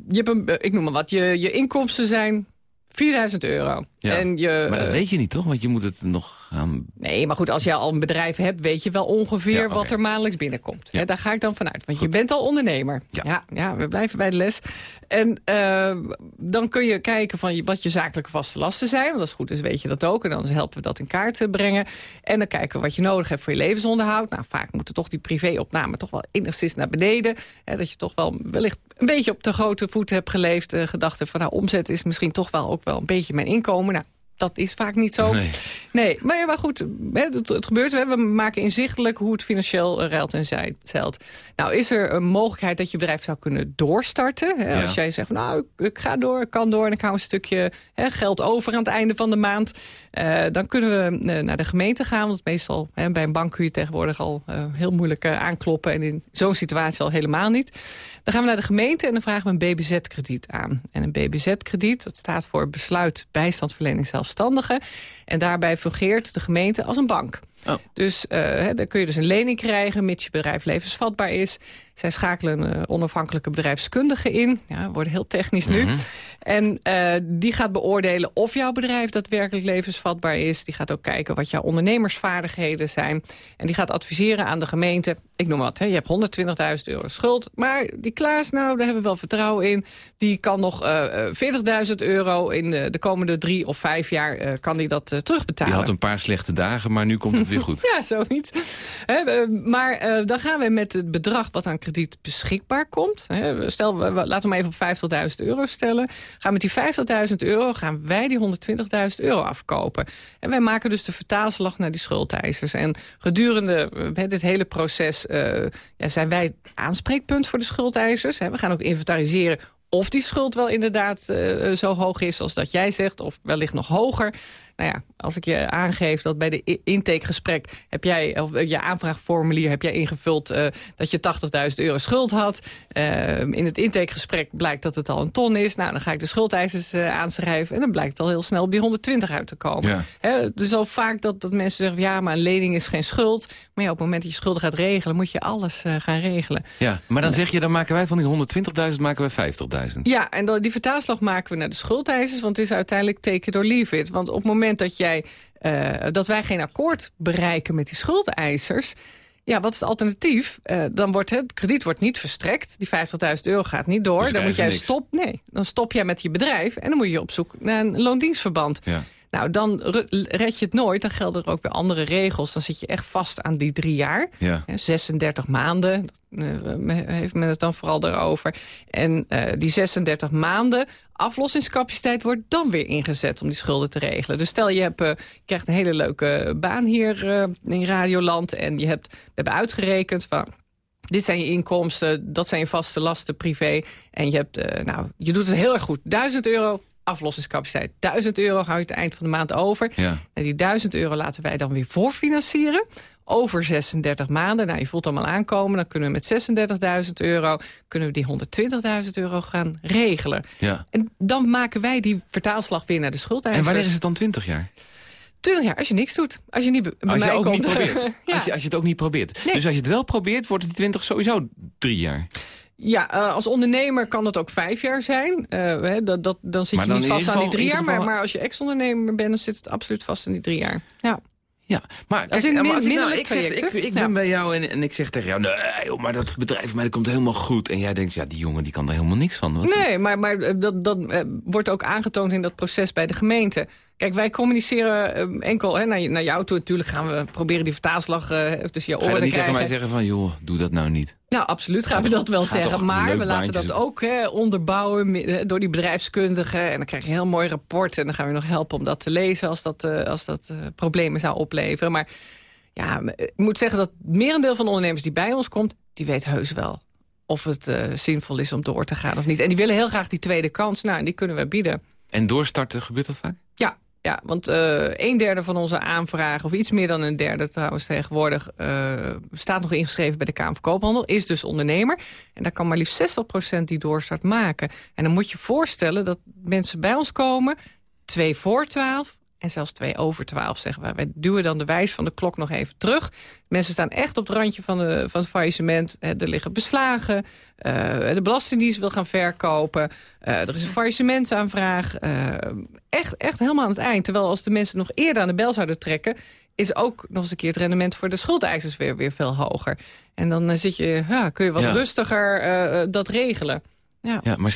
je hebt een, ik noem maar wat, je, je inkomsten zijn 4000 euro. Ja, En je, Maar dat eh, weet je niet, toch? Want je moet het nog gaan... Nee, maar goed, als je al een bedrijf hebt, weet je wel ongeveer Ja, wat er maandelijks binnenkomt. Ja. Daar ga ik dan vanuit, want je bent al ondernemer. Ja. Ja, we blijven bij de les. En eh, dan kun je kijken van wat je zakelijke vaste lasten zijn. Want als het goed is, weet je dat ook. En dan helpen we dat in kaart te brengen. En dan kijken we wat je nodig hebt voor je levensonderhoud. Nou, vaak moeten toch die privéopnamen toch wel enigszins naar beneden. Hè, dat je toch wel wellicht een beetje op de grote voet hebt geleefd. eh, gedacht hebt van nou, omzet is misschien toch wel ook wel een beetje mijn inkomen. Dat is vaak niet zo. Nee. Nee, maar, ja, maar goed, het, het gebeurt. We maken inzichtelijk hoe het financieel eh, ruilt en zei- zeilt. Nou, is er een mogelijkheid dat je bedrijf zou kunnen doorstarten? Hè? Ja. Als jij zegt, van, nou, ik, ik ga door, ik kan door... en ik hou een stukje hè, geld over aan het einde van de maand... eh, dan kunnen we eh, naar de gemeente gaan. Want meestal hè, bij een bank kun je tegenwoordig al eh, heel moeilijk aankloppen... en in zo'n situatie al helemaal niet. Dan gaan we naar de gemeente en dan vragen we een BBZ-krediet aan. En een BBZ-krediet, dat staat voor Besluit Bijstandverlening Zelfstandigen. En daarbij fungeert de gemeente als een bank. Oh. Dus eh, hè, dan kun je dus een lening krijgen, mits je bedrijf levensvatbaar is. Zij schakelen een eh, onafhankelijke bedrijfskundige in. Ja, we worden heel technisch nu. Mhm. En eh, die gaat beoordelen of jouw bedrijf daadwerkelijk levensvatbaar is. Die gaat ook kijken wat jouw ondernemersvaardigheden zijn. En die gaat adviseren aan de gemeente. Ik noem wat, hè, je hebt 120.000 euro schuld. Maar die Klaas, nou, daar hebben we wel vertrouwen in. Die kan nog eh, eh, 40.000 euro in eh, de komende drie of vijf jaar... eh, kan die dat eh, terugbetalen. Die had een paar slechte dagen, maar nu komt het weer Ja, zoiets. Eh, maar eh, dan gaan we met het bedrag wat aan krediet beschikbaar komt. Stel, we, laten we maar even op 50.000 euro stellen. Gaan met die 50.000 euro gaan wij die 120.000 euro afkopen. En wij maken dus de vertaalslag naar die schuldeisers. En gedurende eh, dit hele proces eh, ja, zijn wij aanspreekpunt voor de schuldeisers. We gaan ook inventariseren of die schuld wel inderdaad zo hoog is als dat jij zegt, of wellicht nog hoger. Nou ja, als ik je aangeef dat bij de intakegesprek heb jij, of eh, je aanvraagformulier heb jij ingevuld eh, dat je 80.000 euro schuld had. Eh, in het intakegesprek blijkt dat het al een ton is. Nou, dan ga ik de schuldeisers eh, aanschrijven en dan blijkt het al heel snel op die 120 uit te komen. Ja. Dus al vaak dat, dat mensen zeggen, ja, maar een lening is geen schuld. Maar ja, op het moment dat je schulden gaat regelen, moet je alles gaan regelen. Ja, maar dan zeg je, dan maken wij van die 120.000 maken wij 50.000. Ja, en dan, die vertaalslag maken we naar de schuldeisers, want het is uiteindelijk take it or leave it. Want op het moment dat, jij, eh, dat wij geen akkoord bereiken met die schuldeisers... Ja, wat is het alternatief? Eh, dan wordt het krediet wordt niet verstrekt. Die 50.000 euro gaat niet door. Dus dan moet jij stop. Nee, dan stop jij met je bedrijf en dan moet je op zoek naar een loondienstverband. Ja. Nou, dan re- red je het nooit. Dan gelden er ook weer andere regels. Dan zit je echt vast aan die drie jaar. Ja. Hè, 36 maanden, eh, heeft men het dan vooral daarover. En eh, die 36 maanden aflossingscapaciteit wordt dan weer ingezet om die schulden te regelen. Dus stel je, hebt, eh, je krijgt een hele leuke baan hier eh, in Radioland... en je hebt, we hebben uitgerekend van... Dit zijn je inkomsten, dat zijn je vaste lasten privé. En je, hebt, nou, je doet het heel erg goed. 1000 euro aflossingscapaciteit. 1000 euro hou je het eind van de maand over. Ja. En die 1000 euro laten wij dan weer voorfinancieren. Over 36 maanden. Nou, je voelt allemaal aankomen. Dan kunnen we met 36.000 euro... kunnen we die 120.000 euro gaan regelen. ja. En dan maken wij die vertaalslag weer naar de En schuldeisers. wanneer is het dan 20 jaar? 20 jaar, als je niks doet. Als je niet bij Als je, mij ook komt. niet probeert. <laughs> ja. als, je, als je het ook niet probeert. Nee. Dus als je het wel probeert, wordt het die 20 sowieso drie jaar. Ja, uh, als ondernemer kan dat ook vijf jaar zijn. Uh, dat, dat, dan zit je niet vast aan die drie jaar. Maar, maar als je ex-ondernemer bent, dan zit het absoluut vast aan die drie jaar. Ja. Ja, maar kijk, in maar als ik, nou, ik, zeg, ik, ik Ja. ben bij jou en, en ik zeg tegen jou... nee, joh, maar dat bedrijf van mij dat komt helemaal goed. En jij denkt, ja, die jongen die kan er helemaal niks van. Wat Nee, maar, maar eh, dat, dat eh, wordt ook aangetoond in dat proces bij de gemeente. Kijk, wij communiceren eh, enkel hè, naar, je- naar jou toe. Natuurlijk gaan we proberen die vertaalslag eh, tussen je Ga je oren dat te niet tegen krijgen. mij zeggen van, joh, doe dat nou niet? Nou, absoluut gaan we dat wel Gaat zeggen. Maar we laten dat ook hè, onderbouwen door die bedrijfskundigen. En dan krijg je een heel mooi rapport. En dan gaan we je nog helpen om dat te lezen als dat, eh, als dat eh, problemen zou opleveren. Maar ja, ik moet zeggen dat het merendeel van de ondernemers die bij ons komt... die weet heus wel of het zinvol is om door te gaan of niet. En die willen heel graag die tweede kans. Nou, en die kunnen we bieden. En doorstarten, gebeurt dat vaak? Ja, ja want eh een derde van onze aanvragen, of iets meer dan een derde trouwens tegenwoordig, eh, staat nog ingeschreven bij de Kamer van Koophandel, is dus ondernemer. En daar kan maar liefst 60% die doorstart maken. En dan moet je voorstellen dat mensen bij ons komen, twee voor twaalf. En zelfs twee over twaalf, zeggen we. Wij duwen dan de wijs van de klok nog even terug. Mensen staan echt op het randje van, de, van het faillissement. Eh, Er liggen beslagen. Eh, de Belastingdienst wil gaan verkopen. Eh, er is een faillissementsaanvraag. Eh, echt, echt helemaal aan het eind. Terwijl als de mensen nog eerder aan de bel zouden trekken... is ook nog eens een keer het rendement voor de schuldeisers weer, weer veel hoger. En dan eh, zit je, kun je wat Ja. rustiger eh, eh, dat regelen. Ja. Ja, maar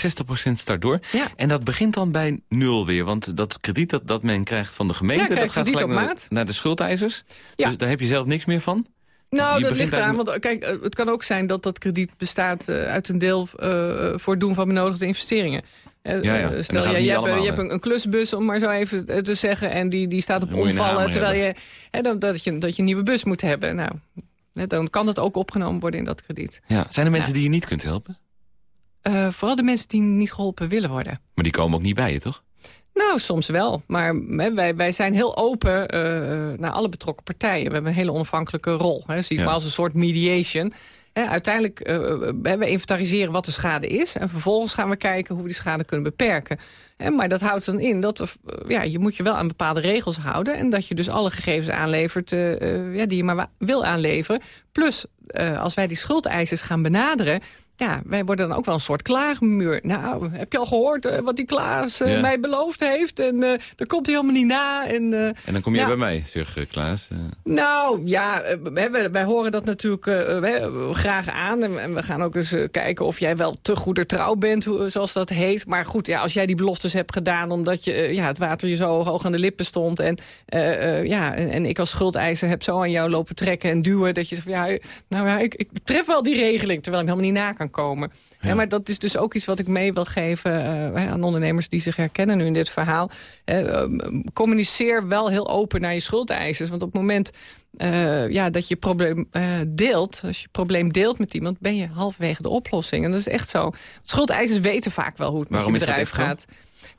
60% start door. Ja. En dat begint dan bij nul weer. Want dat krediet dat, dat men krijgt van de gemeente... Ja, dat gaat gelijk naar, de schuldeisers. Ja. Dus daar heb je zelf niks meer van. Nou, dat ligt eraan. Want kijk, eh, het kan ook zijn dat dat krediet bestaat eh, uit een deel eh, voor het doen van benodigde investeringen. Eh, Ja, ja. eh, Stel, gaat je, hebt, allemaal, je hebt een, een klusbus, om maar zo even eh, te zeggen... en die, die staat op je omvallen, terwijl je, hè, dan, dat, je, dat je een nieuwe bus moet hebben. Nou, dan kan dat ook opgenomen worden in dat krediet. Ja. Zijn er mensen Ja. die je niet kunt helpen? Eh, vooral de mensen die niet geholpen willen worden. Maar die komen ook niet bij je, toch? Nou, soms wel. Maar hè, wij, wij zijn heel open eh, naar alle betrokken partijen. We hebben een hele onafhankelijke rol. Hè. Zie het Ja. maar als een soort mediation. Hè, uiteindelijk eh, hè, we inventariseren wat de schade is. En vervolgens gaan we kijken hoe we die schade kunnen beperken. Hè, maar dat houdt dan in dat eh, ja, je moet je wel aan bepaalde regels houden. En dat je dus alle gegevens aanlevert eh, eh, ja, die je maar wil aanleveren. Plus, eh, als wij die schuldeisers gaan benaderen... Ja, wij worden dan ook wel een soort klaagmuur. Nou, heb je al gehoord eh, wat die Klaas eh, Ja. mij beloofd heeft? En eh dan komt hij helemaal niet na. En, En dan kom je Ja. bij mij, zeg Klaas. Nou, ja, wij, wij- wij horen dat natuurlijk eh, graag aan. En, en we gaan ook eens kijken of jij wel te goeder trouw bent, hoe, zoals dat heet. Maar goed, ja, als jij die beloftes hebt gedaan... omdat je, ja, het water je zo hoog aan de lippen stond... en, ja, en, en ik als schuldeiser heb zo aan jou lopen trekken en duwen... dat je zegt, van, ja, nou ja, ik, ik tref wel die regeling... terwijl ik helemaal niet na kan komen. Hè, maar dat is dus ook iets wat ik mee wil geven eh, aan ondernemers... die zich herkennen nu in dit verhaal. Ehm, communiceer wel heel open naar je schuldeisers. Want op het moment eh, ja, dat je probleem eh, deelt... als je probleem deelt met iemand... ben je halverwege de oplossing. En dat is echt zo. Schuldeisers weten vaak wel hoe het Waarom met je bedrijf zo?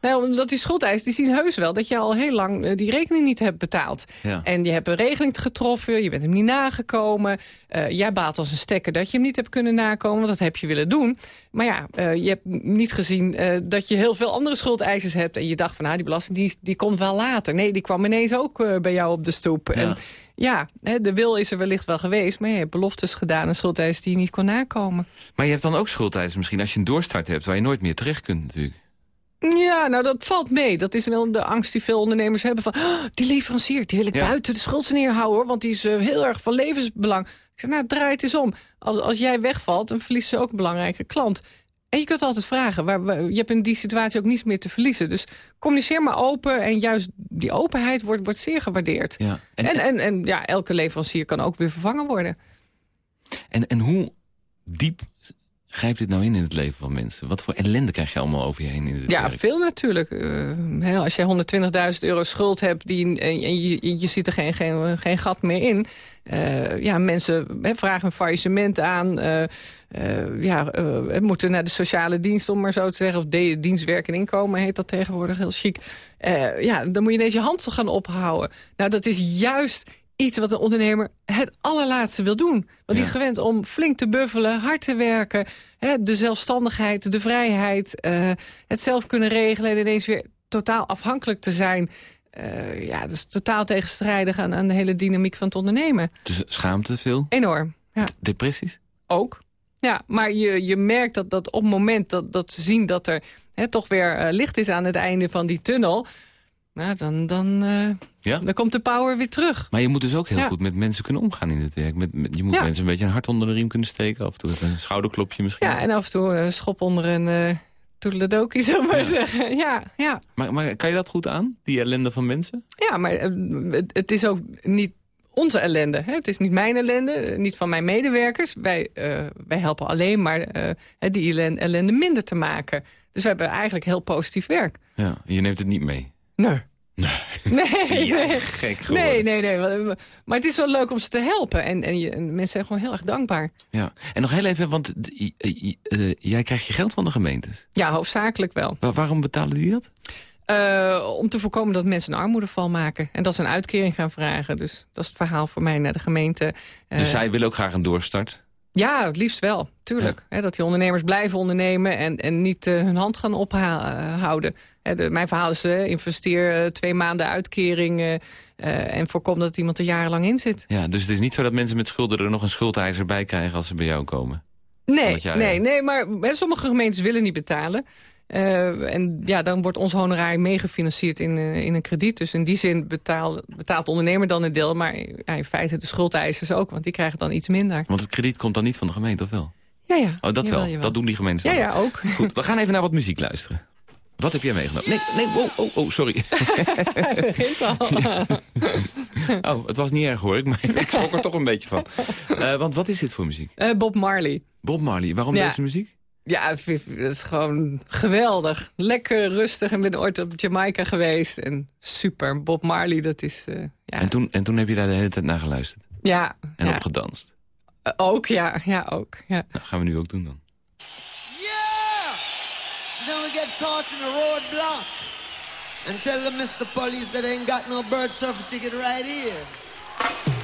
Nou, omdat die schuldeisers die zien heus wel dat je al heel lang eh, die rekening niet hebt betaald. Ja. En je hebt een regeling getroffen, je bent hem niet nagekomen. Eh, jij baat als een stekker dat je hem niet hebt kunnen nakomen, want dat heb je willen doen. Maar ja, eh, je hebt niet gezien dat je heel veel andere schuldeisers hebt. En je dacht van, nou, die belastingdienst die komt wel later. Nee, die kwam ineens ook bij jou op de stoep. Ja. En ja, de wil is er wellicht wel geweest, maar je hebt beloftes gedaan en schuldeisers die je niet kon nakomen. Maar je hebt dan ook schuldeisers misschien als je een doorstart hebt... waar je nooit meer terecht kunt natuurlijk. Ja, nou dat valt mee. Dat is wel de angst die veel ondernemers hebben van... "Oh, die leverancier, die wil ik Ja. buiten de schuldsaneer houden... hoor, want die is eh, heel erg van levensbelang. Ik zeg, nou, draai het eens om. Als, als jij wegvalt, dan verliezen ze ook een belangrijke klant. En je kunt altijd vragen. Waar, waar- je hebt in die situatie ook niets meer te verliezen. Dus communiceer maar open. En juist die openheid wordt, wordt zeer gewaardeerd. Ja. En, en, en, ja, elke leverancier kan ook weer vervangen worden. En, en hoe diep grijpt dit nou in in het leven van mensen? Wat voor ellende krijg je allemaal over je heen in dit Ja, werk? veel natuurlijk. Eh, als je 120.000 euro schuld hebt die, en je, je, ziet er geen, geen, geen gat meer in. eh, ja, mensen vragen een faillissement aan. eh, ja, eh, moeten naar de sociale dienst, om maar zo te zeggen. Of de, dienstwerk en inkomen heet dat tegenwoordig heel chic. Ja, dan moet je ineens je hand gaan ophouden. Nou, dat is juist iets wat een ondernemer het allerlaatste wil doen. Want die is gewend om flink te buffelen, hard te werken. Hè, de zelfstandigheid, de vrijheid, eh, het zelf kunnen regelen... en ineens weer totaal afhankelijk te zijn. Eh, ja, dat is totaal tegenstrijdig aan, aan de hele dynamiek van het ondernemen. Dus schaamte veel? Enorm, ja. Depressies? Ook. ja, maar je, je merkt dat, dat op het moment dat, dat ze zien dat er hè, toch weer eh, licht is aan het einde van die tunnel... Nou, dan, dan, eh, Ja? dan komt de power weer terug. Maar je moet dus ook heel Ja. goed met mensen kunnen omgaan in dit werk. Met, met- je moet Ja. mensen een beetje een hart onder de riem kunnen steken. Af en toe een schouderklopje misschien. Ja, en af en toe een schop onder een uh, toedeledokie, zou ik maar zeggen. Ja, ja. Maar, maar kan je dat goed aan, die ellende van mensen? ja maar eh, het, het is ook niet onze ellende. Hè? Het is niet mijn ellende, niet van mijn medewerkers. Wij, wij helpen alleen maar die ellen- ellende minder te maken. Dus we hebben eigenlijk heel positief werk. Ja, en je neemt het niet mee. Nee. Nee. Nee, <laughs> Ja, nee. gek geworden. Nee, nee, nee. Maar- het is wel leuk om ze te helpen. En, en, je, en mensen zijn gewoon heel erg dankbaar. Ja. En nog heel even, want i- eh, jij krijgt je geld van de gemeentes. Ja, hoofdzakelijk wel. Wa- waarom betalen die dat? Eh, om te voorkomen dat mensen een armoedeval maken. En dat ze een uitkering gaan vragen. Dus dat is het verhaal voor mij naar de gemeente. Eh, Dus zij willen ook graag een doorstart. Ja, het liefst wel, tuurlijk. Dat die ondernemers blijven ondernemen en, en niet eh, hun hand gaan ophouden. mijn verhaal is, eh, investeer eh, twee maanden uitkering... eh, eh, en voorkom dat iemand er jarenlang in zit. Ja, dus het is niet zo dat mensen met schulden er nog een schuldeiser bij krijgen als ze bij jou komen. Nee, jij- nee, nee maar sommige gemeentes willen niet betalen. Eh, en ja, dan wordt ons honoraar meegefinancierd in, eh, in een krediet. Dus in die zin betaal, betaalt de ondernemer dan een deel... maar ja, in feite de schuldeisers ook, want die krijgen dan iets minder. Want het krediet komt dan niet van de gemeente, of wel? Ja, ja. Oh, dat Jawel, wel. jawel. Dat doen die gemeentes Ja, dan ja, ook. Goed, we gaan even naar wat muziek luisteren. Wat heb jij meegenomen? Nee, nee, oh, oh, oh, sorry. <laughs> Al. <laughs> Oh, het was niet erg hoor, ik, maar ik schrok er toch een beetje van. Eh, want wat is dit voor muziek? Bob Marley. Bob Marley, waarom deze muziek? Ja, dat is gewoon geweldig. Lekker rustig en ben ooit op Jamaica geweest. En super. Bob Marley, dat is... eh, ja, En toen, en toen heb je daar de hele tijd naar geluisterd ja, en ja. op gedanst. Eh, ook, ja, ja, ook. Ja. Nou, gaan we nu ook doen dan. Yeah! Then we get caught in a roadblock and tell the Mr. Police that ain't got no bird surfer ticket right here.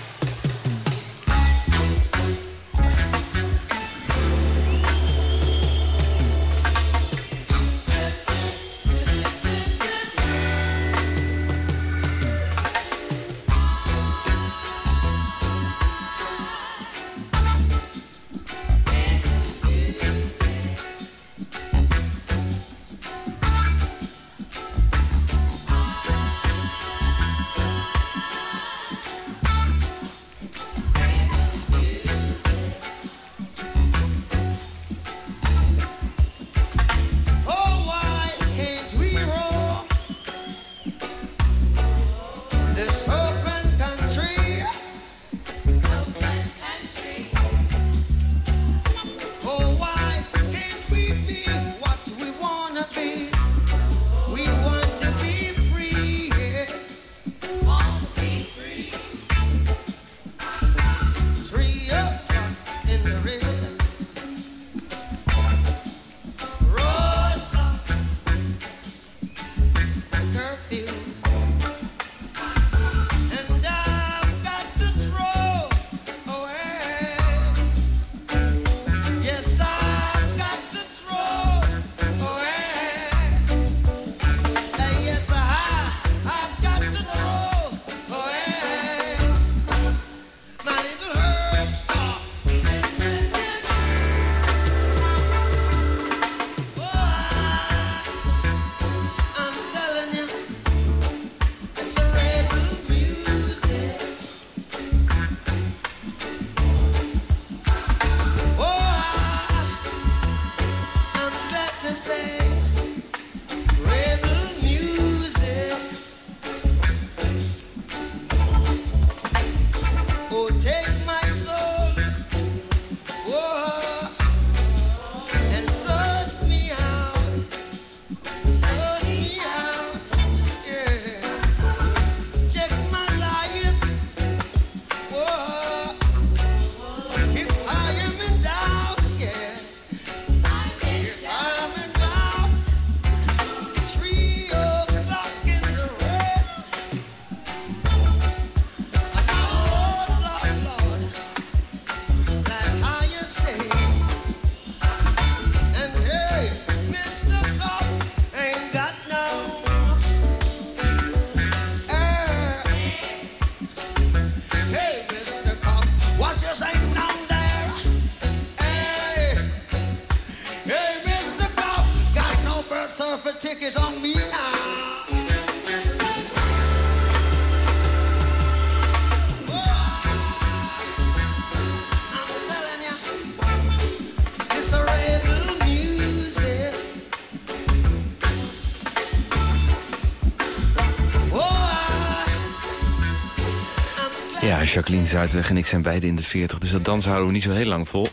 Jacqueline Zuidweg en ik zijn beide in de 40, dus dat dansen houden we niet zo heel lang vol.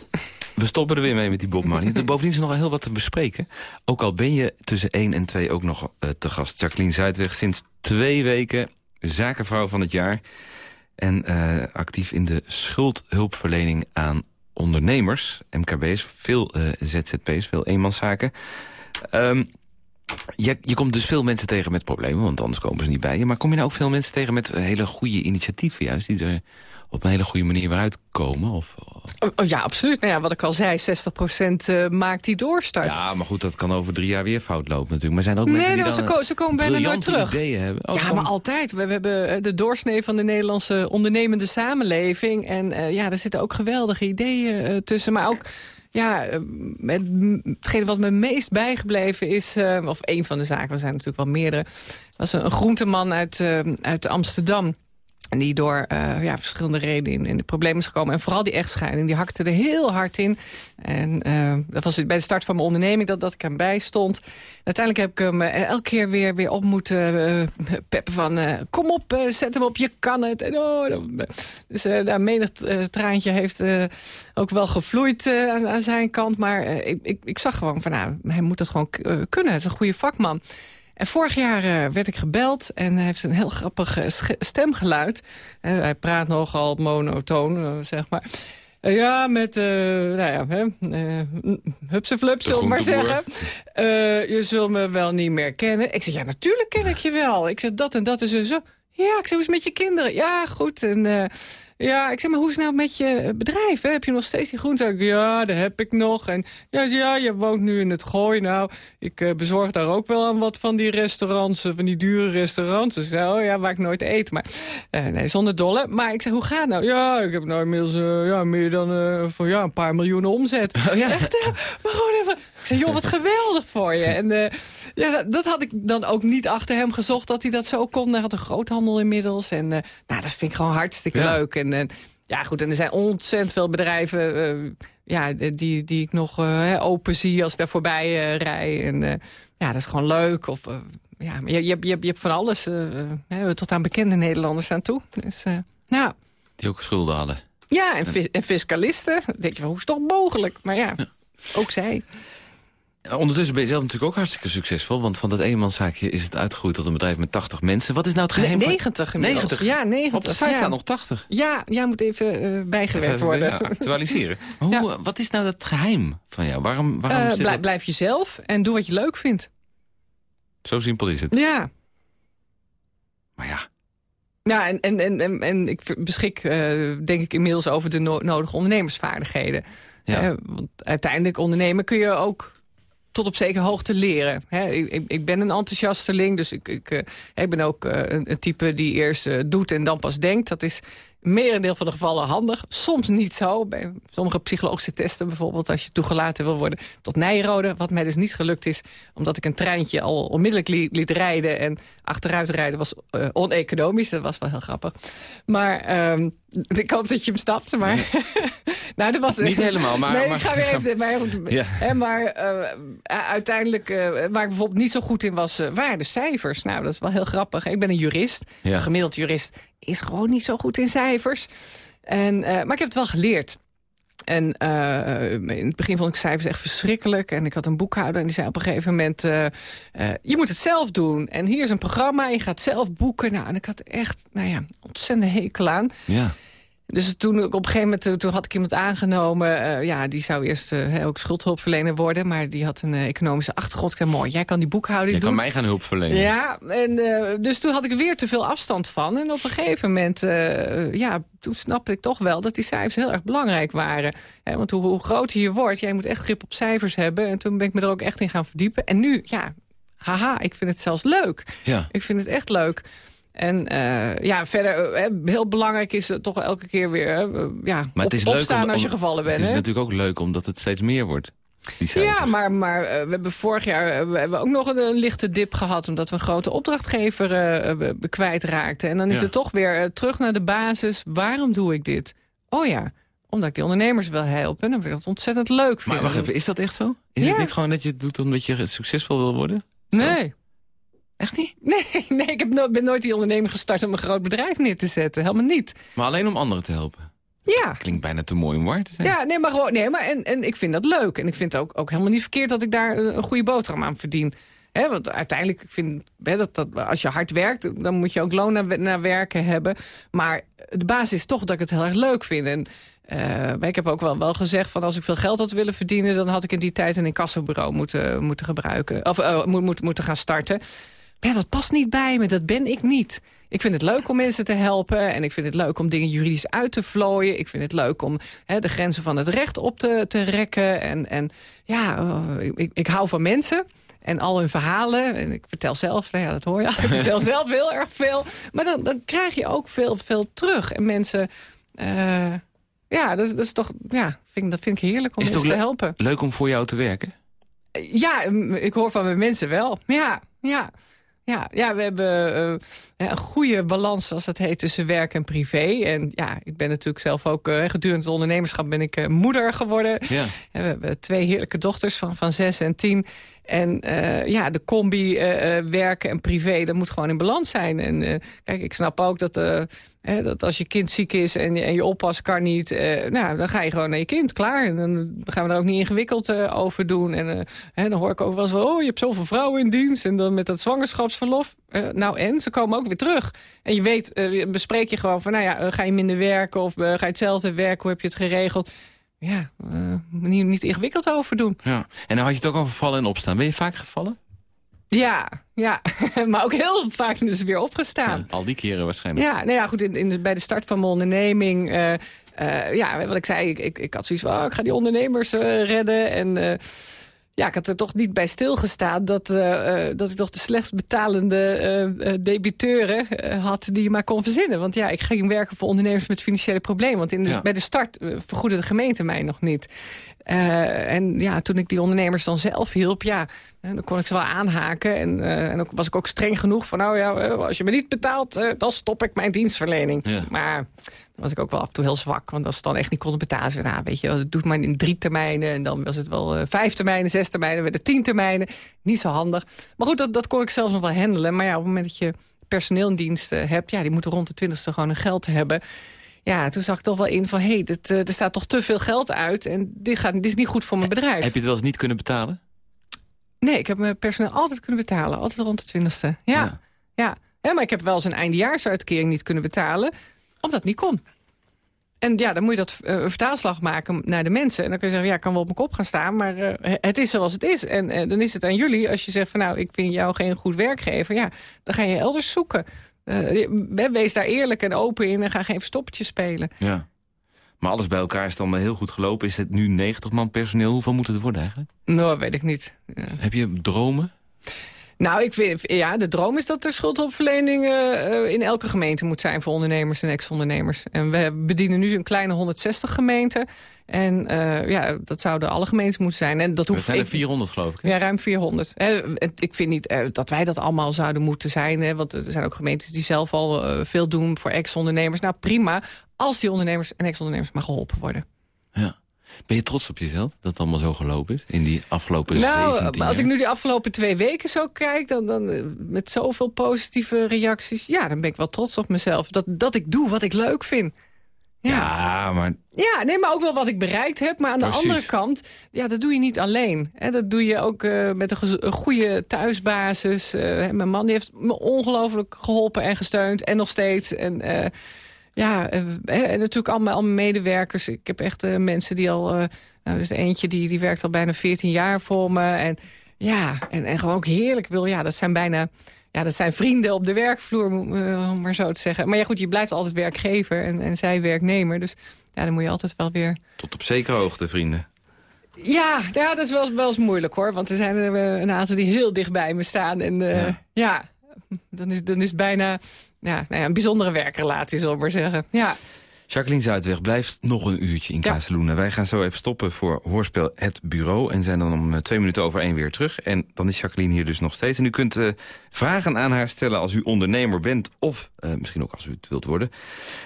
We stoppen er weer mee met die Bob Marley. <laughs> Bovendien is er nog heel wat te bespreken. Ook al ben je tussen 1 en 2 ook nog eh, te gast. Jacqueline Zuidweg sinds twee weken zakenvrouw van het jaar. En eh, actief in de schuldhulpverlening aan ondernemers. MKB's, veel eh, ZZP's, veel eenmanszaken. Ehm, je, je komt dus veel mensen tegen met problemen, want anders komen ze niet bij je. Maar kom je nou ook veel mensen tegen met hele goede initiatieven juist... die er op een hele goede manier weer uitkomen? Of, Oh, oh, ja, absoluut. Nou ja, wat ik al zei, 60% eh, maakt die doorstart. Ja, maar goed, dat kan over drie jaar weer fout lopen natuurlijk. Maar zijn er ook mensen die nee, dan ze, ko- ze komen bijna nooit terug. ideeën hebben? Oh, ja, gewoon- maar altijd. We, we hebben eh, de doorsnee van de Nederlandse ondernemende samenleving. En eh, ja, er zitten ook geweldige ideeën tussen. Maar ook, ja, eh, het, hetgene wat me meest bijgebleven is... eh, of een van de zaken, er zijn natuurlijk wel meerdere... was een, groenteman uit, eh, uit Amsterdam... En die door eh, ja, verschillende redenen in, de problemen is gekomen. En vooral die echtscheiding, die hakte er heel hard in. En eh, dat was bij de start van mijn onderneming dat, dat ik hem bij stond. Uiteindelijk heb ik hem eh, elke keer weer, weer op moeten peppen van... kom op, zet hem op, je kan het. En, oh, dus daar menig traantje heeft ook wel gevloeid aan, zijn kant. Maar ik, ik, ik zag gewoon van, nou, hij moet dat gewoon kunnen. Hij is een goede vakman. En vorig jaar eh, werd ik gebeld en hij heeft een heel grappig eh, stemgeluid. Eh, hij praat nogal monotoon, zeg maar. Ja, met, eh nou ja, hè, uh, hupseflup, zullen we maar zeggen. Je zult me wel niet meer kennen. Ik zeg, ja, natuurlijk ken ik je wel. Ik zeg, dat en dat is zo. zo. Ja, ik zeg, hoe is het met je kinderen? Ja, goed. En ja, ik zeg, maar hoe is het nou met je bedrijf? Hè? Heb je nog steeds die groente? Ik, Ja, dat heb ik nog. En ja, je woont nu in het Gooi. Nou, ik eh, bezorg daar ook wel aan wat van die restaurants, eh, van die dure restaurants. Dus oh ja, waar ik nooit eet. Maar eh, nee, zonder dolle. Maar ik zeg, hoe gaat het nou? Ja, ik heb nou inmiddels ja, meer dan van, ja, een paar miljoen omzet. Echt, hè? Maar gewoon even... Ik zeg, joh, wat geweldig voor je. En ja, dat, dat had ik dan ook niet achter hem gezocht, dat hij dat zo kon. Hij had een groothandel inmiddels. En nou, dat vind ik gewoon hartstikke Ja. leuk. En eh, ja, goed, en er zijn ontzettend veel bedrijven... eh, ja, die, die ik nog eh, open zie als ik daar voorbij eh rij. En ja, dat is gewoon leuk. Of, ja, maar je, je, hebt- je, je hebt van alles, tot aan bekende Nederlanders aan toe. Dus, nou, Die ook schulden hadden. ja, en, en fiscalisten. Dan denk je, hoe is het toch mogelijk? Maar ja, ook zij. Ondertussen ben je zelf natuurlijk ook hartstikke succesvol. Want van dat eenmanszaakje is het uitgegroeid tot een bedrijf met 80 mensen. Wat is nou het geheim? van- 90 inmiddels. 90? Ja, 90. Op de site ja. staan nog 80. Ja, ja, moet even eh, bijgewerkt Even, worden. ja, actualiseren. <laughs> Hoe, Wat is nou het geheim van jou? Waarom, waarom zit blijf, dat- blijf jezelf en doe wat je leuk vindt. Zo simpel is het. Ja. Maar ja, Ja, en, en, en, en, ik beschik, eh, denk ik, inmiddels over de no- nodige ondernemersvaardigheden. Ja. Want uiteindelijk ondernemen kun je ook tot op zekere hoogte leren. Ik, ik- ben een enthousiasteling, dus ik, ik, eh, ik ben ook eh, een, een type die eerst eh, doet en dan pas denkt. Dat is merendeel van de gevallen handig. Soms niet zo. Bij sommige psychologische testen bijvoorbeeld, als je toegelaten wil worden tot Nijrode. Wat mij dus niet gelukt is, omdat ik een treintje al onmiddellijk li- liet rijden. En achteruit rijden was eh, oneconomisch. Dat was wel heel grappig. Maar ehm, <laughs> ik hoop dat je hem snapt. Maar, <laughs> nou, dat was, Niet helemaal, maar- Nee, maar- ik ga weer even... <laughs> Maar, Ja. hè, maar eh, uiteindelijk, eh, waar ik bijvoorbeeld niet zo goed in was, waren de cijfers. Nou, dat is wel heel grappig. Ik ben een jurist. Ja. Een gemiddeld jurist is gewoon niet zo goed in cijfers. En, eh, maar ik heb het wel geleerd. En eh, in het begin vond ik cijfers echt verschrikkelijk. En ik had een boekhouder en die zei op een gegeven moment... eh, je moet het zelf doen. En hier is een programma, je gaat zelf boeken. Nou, en ik had echt, nou ja, ontzettend hekel aan. ja. Dus toen ik op een gegeven moment, toen had ik iemand aangenomen. eh, ja, die zou eerst eh, ook schuldhulpverlener worden. Maar die had een eh, economische achtergrond. Ik zei, mooi, jij kan die boekhouding doen. kan mij gaan hulp verlenen. Ja, en, dus toen had ik er weer te veel afstand van. En op een gegeven moment, ja, toen snapte ik toch wel dat die cijfers heel erg belangrijk waren. Hè, want hoe, hoe groter je wordt, jij moet echt grip op cijfers hebben. En toen ben ik me er ook echt in gaan verdiepen. En nu, ja, haha, ik vind het zelfs leuk. Ja. Ik vind het echt leuk. En eh, ja, verder, eh, heel belangrijk is het toch elke keer weer ja, Maar het is leuk opstaan om- als je gevallen bent. Het is hè? natuurlijk ook leuk omdat het steeds meer wordt. Ja, maar, maar we hebben vorig jaar we hebben ook nog een, een lichte dip gehad... omdat we een grote opdrachtgever kwijtraakten. En dan is Ja. het toch weer terug naar de basis. Waarom doe ik dit? Oh ja, omdat ik die ondernemers wil helpen. En dan vind ik dat ontzettend leuk Maar vinden. wacht even, is dat echt zo? Is Ja. het niet gewoon dat je het doet omdat je succesvol wil worden? Zo? Nee. Echt niet? Nee, <laughs> nee ik heb no- ben nooit die onderneming gestart om een groot bedrijf neer te zetten. Helemaal niet. Maar alleen om anderen te helpen. Ja, Klinkt bijna te mooi om waar te zijn. Ja, nee, maar gewoon, nee, maar en, en ik vind dat leuk. En ik vind het ook, ook helemaal niet verkeerd dat ik daar een, een goede boterham aan verdien. Want uiteindelijk ik vind hè, dat, dat als je hard werkt, dan moet je ook loon naar, naar werken hebben. Maar de basis is toch dat ik het heel erg leuk vind. En eh, ik heb ook wel, wel gezegd van als ik veel geld had willen verdienen, dan had ik in die tijd een incassobureau moeten, moeten gebruiken. Of eh, moet, moet, moeten gaan starten. Maar ja, dat past niet bij me, dat ben ik niet. Ik vind het leuk om mensen te helpen en ik vind het leuk om dingen juridisch uit te vlooien. Ik vind het leuk om hè, de grenzen van het recht op te, te rekken. En, en ja, oh, ik, ik hou van mensen en al hun verhalen. En ik vertel zelf, nou ja, dat hoor je, ik vertel <laughs> zelf heel erg veel. Maar dan, dan krijg je ook veel, veel terug. En mensen, eh, ja, dat, is- dat is toch, ja, vind, dat vind ik heerlijk om Is mensen te helpen. Leuk om voor jou te werken? Ja, ik hoor van mijn mensen wel. Ja, ja. Ja, ja, we hebben eh, een goede balans, zoals dat heet, tussen werk en privé. En ja, ik ben natuurlijk zelf ook, eh, gedurende het ondernemerschap ben ik eh, moeder geworden. Ja. En we hebben twee heerlijke dochters van, van zes en tien. En ja, de combi werken en privé, dat moet gewoon in balans zijn. En kijk, ik snap ook dat, dat als je kind ziek is en, je- en je oppas kan niet... eh, nou, dan ga je gewoon naar je kind, klaar. En dan gaan we er ook niet ingewikkeld eh, over doen. En eh, dan hoor ik ook wel eens van, oh, je hebt zoveel vrouwen in dienst. En dan met dat zwangerschapsverlof. Nou en, ze komen ook weer terug. En je weet, bespreek je gewoon van, nou ja, ga je minder werken... of ga je hetzelfde werken, hoe heb je het geregeld... Ja, eh, niet, niet ingewikkeld over doen. ja. En dan had je het ook over vallen en opstaan. Ben je vaak gevallen? Ja, ja. <laughs> maar ook heel vaak dus weer opgestaan. Al die keren waarschijnlijk. Ja, nou ja, goed, in, bij de start van mijn onderneming... eh, eh, ja, wat ik zei, ik, ik, ik had zoiets van... oh, ik ga die ondernemers eh, redden. En ja, ik had er toch niet bij stilgestaan... dat, dat ik toch de slechtst betalende debiteuren had... die je maar kon verzinnen. Want ja, ik ging werken voor ondernemers met financiële problemen. Want in de, Ja. bij de start vergoedde de gemeente mij nog niet. Eh, en ja, toen ik die ondernemers dan zelf hielp... ja, eh, dan kon ik ze wel aanhaken. En, eh, en ook was ik ook streng genoeg van... nou ja, als je me niet betaalt, dan stop ik mijn dienstverlening. Ja. Maar dan was ik ook wel af en toe heel zwak. Want als ze dan echt niet konden betalen... zei nou, weet je, wel, doe het maar in drie termijnen. En dan was het wel vijf termijnen, zes termijnen... werden tien termijnen. Niet zo handig. Maar goed, dat, dat kon ik zelfs nog wel handelen. Maar ja, op het moment dat je personeel in dienst hebt... ja, die moeten rond de twintigste gewoon hun geld hebben... Ja, toen zag ik toch wel in van... hé, hey, dit, eh, er staat toch te veel geld uit... en dit, gaat, dit is niet goed voor mijn bedrijf. Heb je het wel eens niet kunnen betalen? Nee, ik heb mijn personeel altijd kunnen betalen. Altijd rond de twintigste. Ja, Ja. ja. ja. maar ik heb wel eens een eindejaarsuitkering niet kunnen betalen. Omdat het niet kon. En ja, dan moet je dat eh, vertaalslag maken naar de mensen. En dan kun je zeggen, ja, ik kan wel op mijn kop gaan staan... maar eh, het is zoals het is. En dan is het aan jullie, als je zegt van... nou, ik vind jou geen goed werkgever... ja, dan ga je elders zoeken. Eh, wees daar eerlijk en open in en ga geen verstoppertje spelen. Ja. Maar alles bij elkaar is dan heel goed gelopen. Is het nu 90 man personeel? Hoeveel moet het worden eigenlijk? Nou, weet ik niet. Ja. Heb je dromen? Nou, ik vind, ja, de droom is dat er schuldhulpverlening eh, eh, in elke gemeente moet zijn voor ondernemers en ex-ondernemers. En we bedienen nu een kleine 160 gemeenten. En eh, ja, dat zouden alle gemeenten moeten zijn. En dat Dat hoeft zijn er ik- 400 geloof ik. hè? Ja, ruim 400. Hè, het- ik vind niet dat wij dat allemaal zouden moeten zijn. Hè, want er zijn ook gemeentes die zelf al veel doen voor ex-ondernemers. Nou, prima. Als die ondernemers en ex-ondernemers maar geholpen worden. Ja. Ben je trots op jezelf dat het allemaal zo gelopen is? In die afgelopen Nou, 17 als ik nu die afgelopen twee weken zo kijk... Dan, dan, eh, met zoveel positieve reacties... ja, dan ben ik wel trots op mezelf. Dat, dat ik doe wat ik leuk vind. Ja. Ja, maar Ja, nee, maar ook wel wat ik bereikt heb. Maar aan Precies. de andere kant, ja, dat doe je niet alleen. Hè, dat doe je ook eh, met een, goede thuisbasis. Eh, mijn man die heeft me ongelooflijk geholpen en gesteund. En nog steeds. En ja, eh, en natuurlijk allemaal, allemaal medewerkers. Ik heb echt eh, mensen die al... eh, nou, dus eentje die, die werkt al bijna 14 jaar voor me. En ja, en, en gewoon ook heerlijk. Ik wil, ja, dat zijn bijna... Ja, dat zijn vrienden op de werkvloer, om maar zo te zeggen. Maar ja, goed, je blijft altijd werkgever en, en zij werknemer. Dus ja, dan moet je altijd wel weer... tot op zekere hoogte, vrienden. Ja, ja dat is wel, wel eens moeilijk hoor. Want er zijn er een aantal die heel dicht bij me staan. En Ja. ja. dan, is, dan is bijna ja, nou ja, een bijzondere werkrelatie, zal ik maar zeggen. Ja. Jacqueline Zuidweg blijft nog een uurtje in Ja. Casaluna. Wij gaan zo even stoppen voor hoorspel Het Bureau... en zijn dan om eh, twee minuten over één weer terug. En dan is Jacqueline hier dus nog steeds. En u kunt eh, vragen aan haar stellen als u ondernemer bent... of eh, misschien ook als u het wilt worden.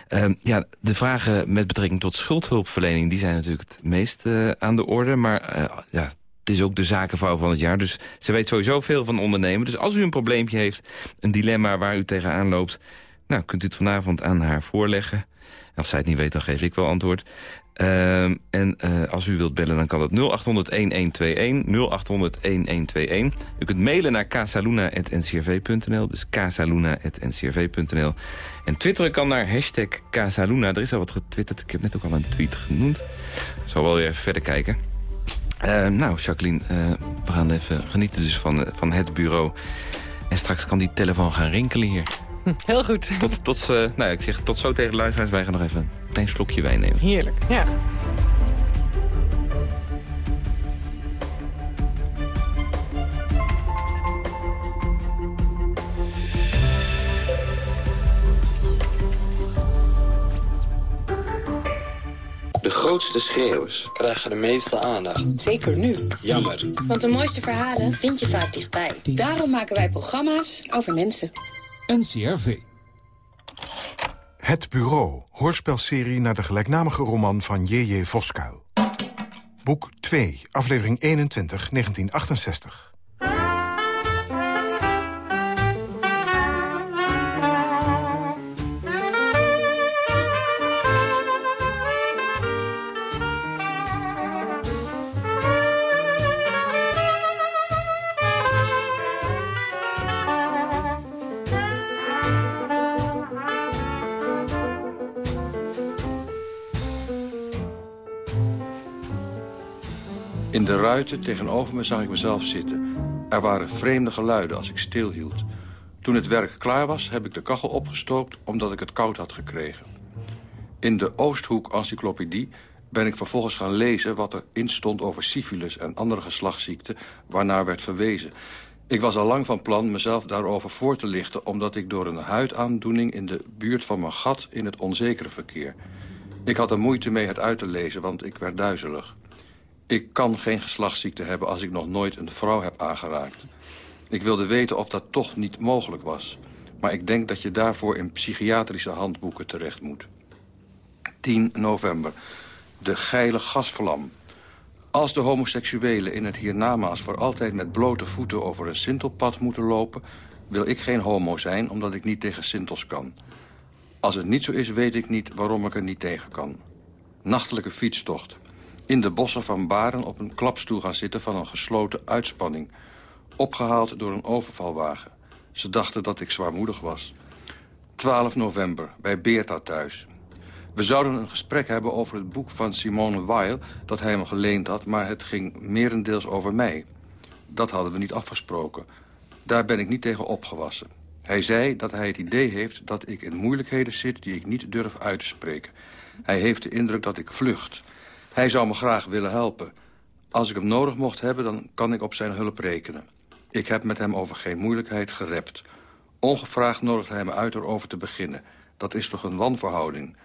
Ehm, ja, de vragen met betrekking tot schuldhulpverlening... die zijn natuurlijk het meest aan de orde. Maar ja, het is ook de zakenvrouw van het jaar. Dus ze weet sowieso veel van ondernemen. Dus als u een probleempje heeft, een dilemma waar u tegenaan loopt... nou, kunt u het vanavond aan haar voorleggen. Als zij het niet weet, dan geef ik wel antwoord. Ehm, en eh, als u wilt bellen, dan kan het 0800-1121, 0800-1121. U kunt mailen naar casaluna.ncrv.nl, dus casaluna.ncrv.nl. En twitteren kan naar hashtag Casaluna. Er is al wat getwitterd, ik heb net ook al een tweet genoemd. Zal wel weer even verder kijken. Eh, nou, Jacqueline, eh, we gaan even genieten dus van, eh, van het bureau. En straks kan die telefoon gaan rinkelen hier. <laughs> Heel goed. Tot, tot, nou, ja, ik zeg tot zo tegen de luisteraars. Wij gaan nog even een klein slokje wijn nemen. Heerlijk. Ja. Grootste schreeuwers krijgen de meeste aandacht. Zeker nu. Jammer. Want de mooiste verhalen vind je vaak dichtbij. Daarom maken wij programma's over mensen. NCRV. Het Bureau, hoorspelserie naar de gelijknamige roman van J.J. Voskuil. Boek 2, aflevering 21, 1968. De ruiten tegenover me zag ik mezelf zitten. Er waren vreemde geluiden als ik stilhield. Toen het werk klaar was, heb ik de kachel opgestookt... omdat ik het koud had gekregen. In de Oosthoek Encyclopedie ben ik vervolgens gaan lezen... wat er in stond over syfilis en andere geslachtsziekten... waarnaar werd verwezen. Ik was al lang van plan mezelf daarover voor te lichten... omdat ik door een huidaandoening in de buurt van mijn gat... in het onzekere verkeer. Ik had er moeite mee het uit te lezen, want ik werd duizelig. Ik kan geen geslachtsziekte hebben als ik nog nooit een vrouw heb aangeraakt. Ik wilde weten of dat toch niet mogelijk was. Maar ik denk dat je daarvoor in psychiatrische handboeken terecht moet. 10 november. De geile gasvlam. Als de homoseksuelen in het hiernamaals voor altijd met blote voeten over een sintelpad moeten lopen... wil ik geen homo zijn, omdat ik niet tegen sintels kan. Als het niet zo is, weet ik niet waarom ik er niet tegen kan. Nachtelijke fietstocht. In de bossen van Baren op een klapstoel gaan zitten van een gesloten uitspanning. Opgehaald door een overvalwagen. Ze dachten dat ik zwaarmoedig was. 12 november, bij Beerta thuis. We zouden een gesprek hebben over het boek van Simone Weil... dat hij me geleend had, maar het ging merendeels over mij. Dat hadden we niet afgesproken. Daar ben ik niet tegen opgewassen. Hij zei dat hij het idee heeft dat ik in moeilijkheden zit... die ik niet durf uit te spreken. Hij heeft de indruk dat ik vlucht. Hij zou me graag willen helpen. Als ik hem nodig mocht hebben, dan kan ik op zijn hulp rekenen. Ik heb met hem over geen moeilijkheid gerept. Ongevraagd nodigt hij me uit erover te beginnen. Dat is toch een wanverhouding.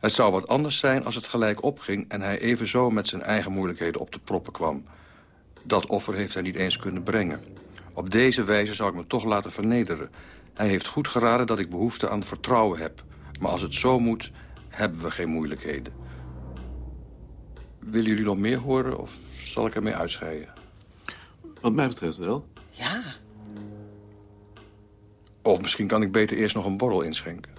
Het zou wat anders zijn als het gelijk opging... en hij evenzo met zijn eigen moeilijkheden op de proppen kwam. Dat offer heeft hij niet eens kunnen brengen. Op deze wijze zou ik me toch laten vernederen. Hij heeft goed geraden dat ik behoefte aan vertrouwen heb. Maar als het zo moet, hebben we geen moeilijkheden. Willen jullie nog meer horen of zal ik ermee uitscheiden? Wat mij betreft wel. Ja. Of misschien kan ik beter eerst nog een borrel inschenken.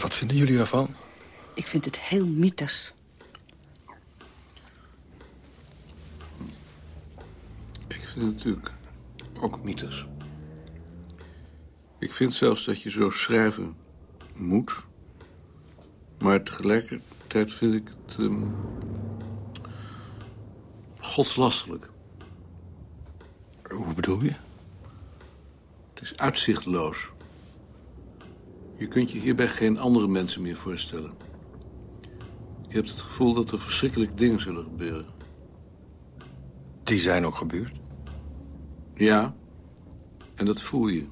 Wat vinden jullie daarvan? Ik vind het heel mythisch. Ik vind het natuurlijk ook mythes. Ik vind zelfs dat je zo schrijven moet. Maar tegelijkertijd vind ik het... ehm, godslastelijk. Hoe bedoel je? Het is uitzichtloos. Je kunt je hierbij geen andere mensen meer voorstellen. Je hebt het gevoel dat er verschrikkelijke dingen zullen gebeuren. Die zijn ook gebeurd. Ja, en dat voel je.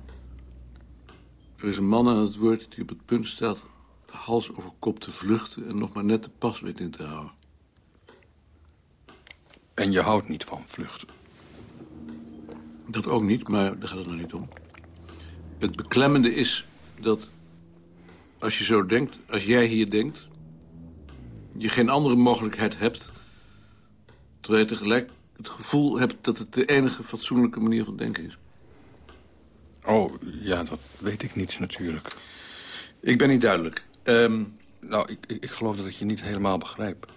Er is een man aan het woord die op het punt staat... hals over kop te vluchten en nog maar net de pas weet in te houden. En je houdt niet van vluchten. Dat ook niet, maar daar gaat het nog niet om. Het beklemmende is dat als je zo denkt, als jij hier denkt... je geen andere mogelijkheid hebt... terwijl je tegelijk het gevoel hebt dat het de enige fatsoenlijke manier van denken is. Oh, ja, dat weet ik niet natuurlijk. Ik ben niet duidelijk. Ehm, Nou, ik, ik, ik geloof dat ik je niet helemaal begrijp.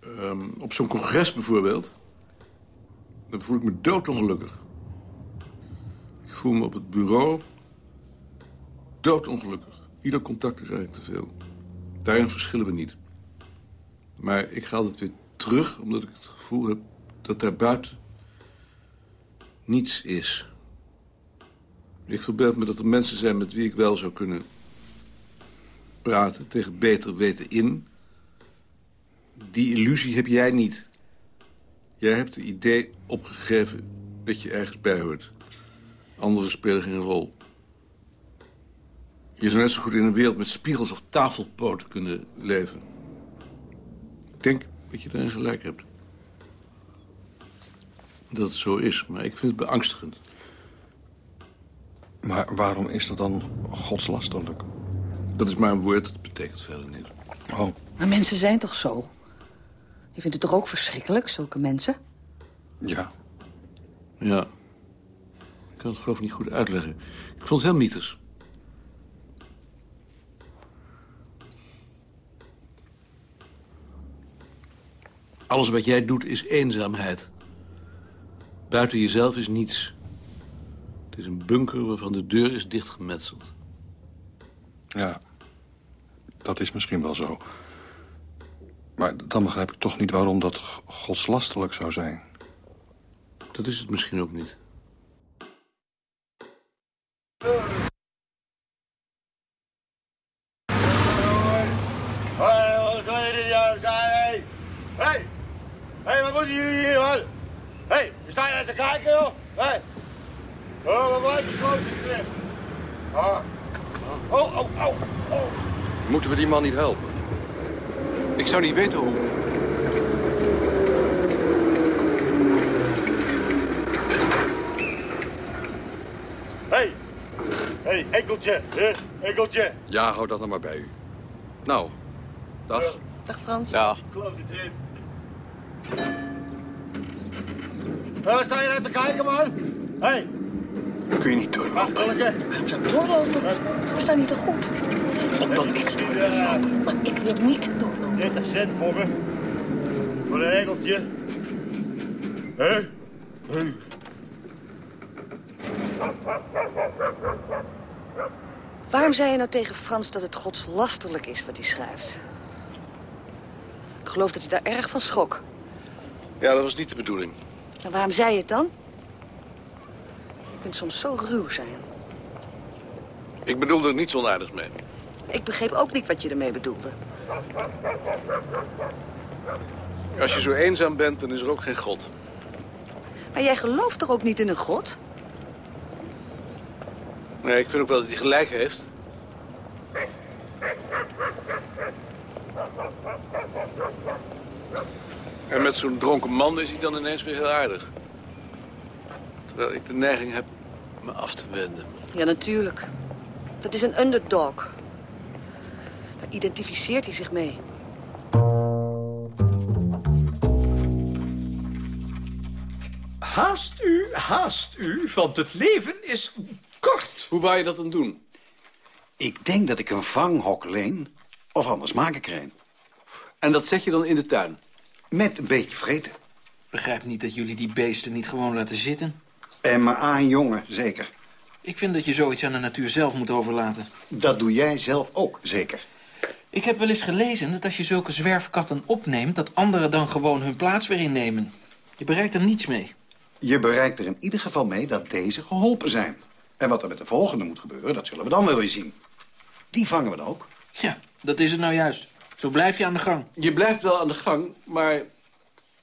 ehm, op zo'n congres bijvoorbeeld... dan voel ik me doodongelukkig. Ik voel me op het bureau doodongelukkig. Ieder contact is eigenlijk te veel. Daarin verschillen we niet. Maar ik ga altijd weer terug, omdat ik het gevoel heb dat daar buiten niets is. Ik verbeeld me dat er mensen zijn met wie ik wel zou kunnen praten, tegen beter weten in. Die illusie heb jij niet. Jij hebt het idee opgegeven dat je ergens bij hoort. Anderen spelen geen rol. Je zou net zo goed in een wereld met spiegels of tafelpoten kunnen leven. Ik denk dat je daarin gelijk hebt. Dat het zo is, maar ik vind het beangstigend. Maar waarom is dat dan godslasterlijk? Dat is maar een woord, dat betekent verder niet. Oh, Maar mensen zijn toch zo? Je vindt het toch ook verschrikkelijk, zulke mensen? ja. Ja. Ik kan het geloof ik niet goed uitleggen. Ik vond het heel mythes. Alles wat jij doet is eenzaamheid. Buiten jezelf is niets. Het is een bunker waarvan de deur is dichtgemetseld. Ja, dat is misschien wel zo. Maar dan begrijp ik toch niet waarom dat g- godslasterlijk zou zijn. Dat is het misschien ook niet. Hé, wat gaan jullie nou zijn, hé? Hé, hé, wat moeten jullie hier, man? Hé, we staan naar te kijken, joh. Hé. Oh, wat blijft de grote trip? Ah. Oh, oh, oh, oh. Moeten we die man niet helpen? Ik zou niet weten hoe. Hé, hé, enkeltje, hè? Enkeltje. Ja, hou dat dan maar bij u. Nou, dag. Dag Frans. Ja. Klote trip. Hé, wat sta je naar te kijken, man? Hé, Kun je niet doorlopen? Waarom zou ik doorlopen? We staan niet te goed. Omdat ik door wil lopen. Maar ik wil niet doorlopen. 30 cent voor me. Voor een enkeltje. Hé? Hé. Waarom zei je nou tegen Frans dat het godslasterlijk is wat hij schrijft? Ik geloof dat hij daar erg van schrok. Ja, dat was niet de bedoeling. En waarom zei je het dan? Je kunt soms zo ruw zijn. Ik bedoelde er niets onaardigs mee. Ik begreep ook niet wat je ermee bedoelde. Als je zo eenzaam bent, dan is er ook geen God. Maar jij gelooft toch ook niet in een god? Nee, ik vind ook wel dat hij gelijk heeft. En met zo'n dronken man is hij dan ineens weer heel aardig. Terwijl ik de neiging heb me af te wenden. Ja, natuurlijk. Dat is een underdog. Daar identificeert hij zich mee. Haast u, haast u, want het leven is kort. Hoe wou je dat dan doen? Ik denk dat ik een vanghok leen, of anders maak ik er een. En dat zet je dan in de tuin? Met een beetje vreten. Begrijp niet dat jullie die beesten niet gewoon laten zitten. En maar aan jongen, zeker. Ik vind dat je zoiets aan de natuur zelf moet overlaten. Dat doe jij zelf ook, zeker. Ik heb wel eens gelezen dat als je zulke zwerfkatten opneemt... dat anderen dan gewoon hun plaats weer innemen. Je bereikt er niets mee. Je bereikt er in ieder geval mee dat deze geholpen zijn. En wat er met de volgende moet gebeuren, dat zullen we dan wel weer zien. Die vangen we dan ook. Ja, dat is het nou juist. Zo blijf je aan de gang. Je blijft wel aan de gang, maar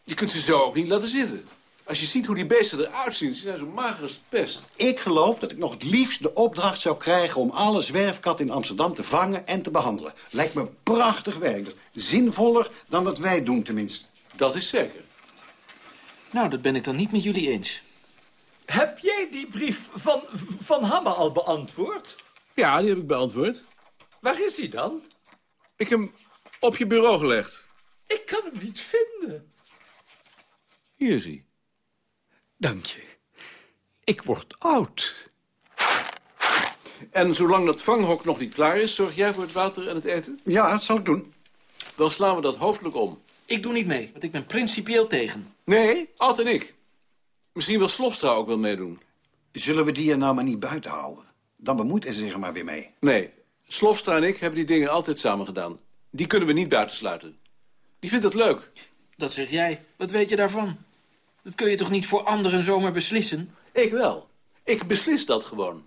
je kunt ze zo ook niet laten zitten. Als je ziet hoe die beesten eruit zien, ze zijn zo mager als pest. Ik geloof dat ik nog het liefst de opdracht zou krijgen... om alle zwerfkatten in Amsterdam te vangen en te behandelen. Lijkt me prachtig werk. Dat is zinvoller dan wat wij doen, tenminste. Dat is zeker. Nou, dat ben ik dan niet met jullie eens. Heb jij die brief van Van Hamme al beantwoord? Ja, die heb ik beantwoord. Waar is hij dan? Ik heb hem op je bureau gelegd. Ik kan hem niet vinden. Hier is hij. Dank je. Ik word oud. En zolang dat vanghok nog niet klaar is, zorg jij voor het water en het eten? Ja, dat zal ik doen. Dan slaan we dat hoofdelijk om. Ik doe niet mee, want ik ben principieel tegen. Nee, Ad en ik. Misschien wil Slofstra ook wel meedoen. Zullen we die er nou maar niet buiten houden? Dan bemoeit hij zich er maar weer mee. Nee, Slofstra en ik hebben die dingen altijd samen gedaan. Die kunnen we niet buitensluiten. Die vindt het leuk. Dat zeg jij. Wat weet je daarvan? Dat kun je toch niet voor anderen zomaar beslissen? Ik wel. Ik beslis dat gewoon.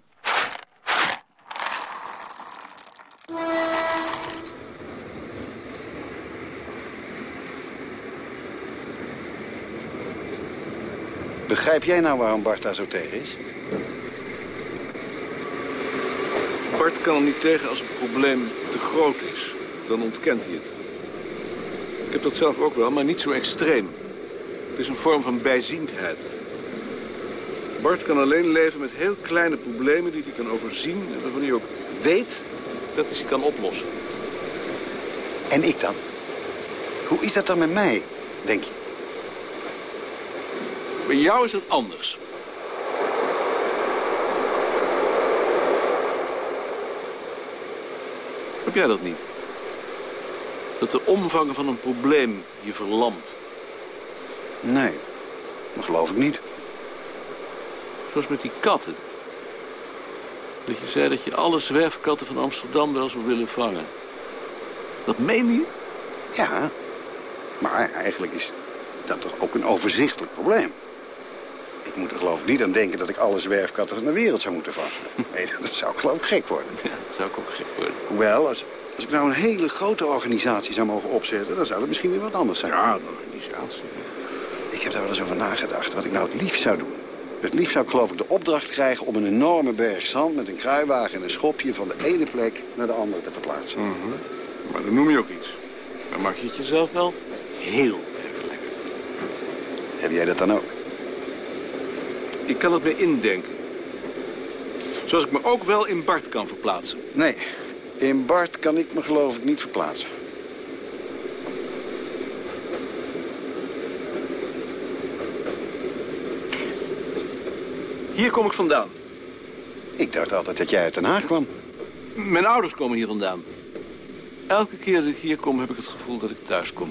Begrijp jij nou waarom Bart daar zo tegen is? Bart kan er niet tegen als het probleem te groot is. Dan ontkent hij het. Ik heb dat zelf ook wel, maar niet zo extreem. Het is een vorm van bijziendheid. Bart kan alleen leven met heel kleine problemen die hij kan overzien... en waarvan hij ook weet dat hij ze kan oplossen. En ik dan? Hoe is dat dan met mij, denk je? Bij jou is het anders. Heb jij dat niet? Dat de omvang van een probleem je verlamt. Nee, dat geloof ik niet. Zoals met die katten. Dat je zei dat je alle zwerfkatten van Amsterdam wel zou willen vangen. Dat meen je? Ja, maar eigenlijk is dat toch ook een overzichtelijk probleem. Ik moet er geloof ik niet aan denken dat ik alle zwerfkatten van de wereld zou moeten vangen. <laughs> Nee, dat zou geloof ik gek worden. Ja, dat zou ik ook gek worden. Hoewel, als, als ik nou een hele grote organisatie zou mogen opzetten... dan zou het misschien weer wat anders zijn. Ja, een organisatie. Ik heb daar wel eens over nagedacht, wat ik nou het liefst zou doen. Het liefst zou ik geloof ik de opdracht krijgen om een enorme berg zand... met een kruiwagen en een schopje van de ene plek naar de andere te verplaatsen. Mhm. Maar dan noem je ook iets. Dan maak je het jezelf wel heel erg lekker. Heb jij dat dan ook? Ik kan het me indenken. Zoals ik me ook wel in Bart kan verplaatsen. Nee, in Bart kan ik me geloof ik niet verplaatsen. Hier kom ik vandaan. Ik dacht altijd dat jij uit Den Haag kwam. Mijn ouders komen hier vandaan. Elke keer dat ik hier kom, heb ik het gevoel dat ik thuis kom.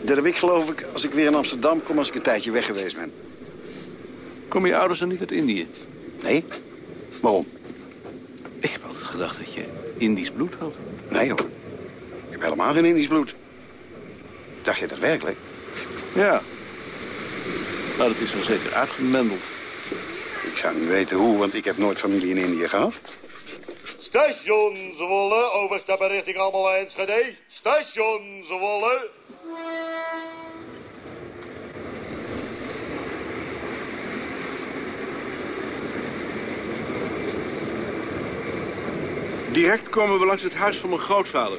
Dat heb ik geloof ik als ik weer in Amsterdam kom als ik een tijdje weg geweest ben. Komen je ouders dan niet uit Indië? Nee? Waarom? Ik heb altijd gedacht dat je Indisch bloed had. Nee hoor. Ik heb helemaal geen Indisch bloed. Dacht je dat werkelijk? Ja. Nou, dat is wel zeker uitgemendeld. Ik zou niet weten hoe, want ik heb nooit familie in Indië gehad. Station Zwolle, overstappen richting allemaal Enschede. Station Zwolle. Direct komen we langs het huis van mijn grootvader.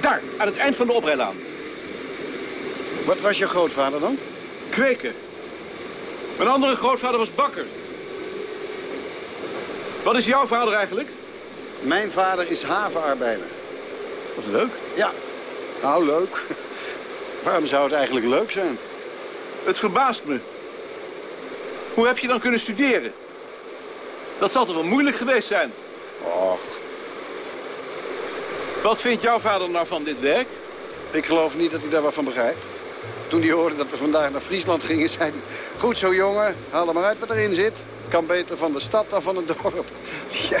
Daar, aan het eind van de oprijlaan. Wat was je grootvader dan? Kweker. Mijn andere grootvader was bakker. Wat is jouw vader eigenlijk? Mijn vader is havenarbeider. Wat leuk. Ja, nou leuk. Waarom zou het eigenlijk leuk zijn? Het verbaast me. Hoe heb je dan kunnen studeren? Dat zal toch wel moeilijk geweest zijn? Och. Wat vindt jouw vader nou van dit werk? Ik geloof niet dat hij daar wat van begrijpt. Toen hij hoorde dat we vandaag naar Friesland gingen, zei hij... Goed zo, jongen. Haal er maar uit wat erin zit. Kan beter van de stad dan van het <laughs> dorp. Ja.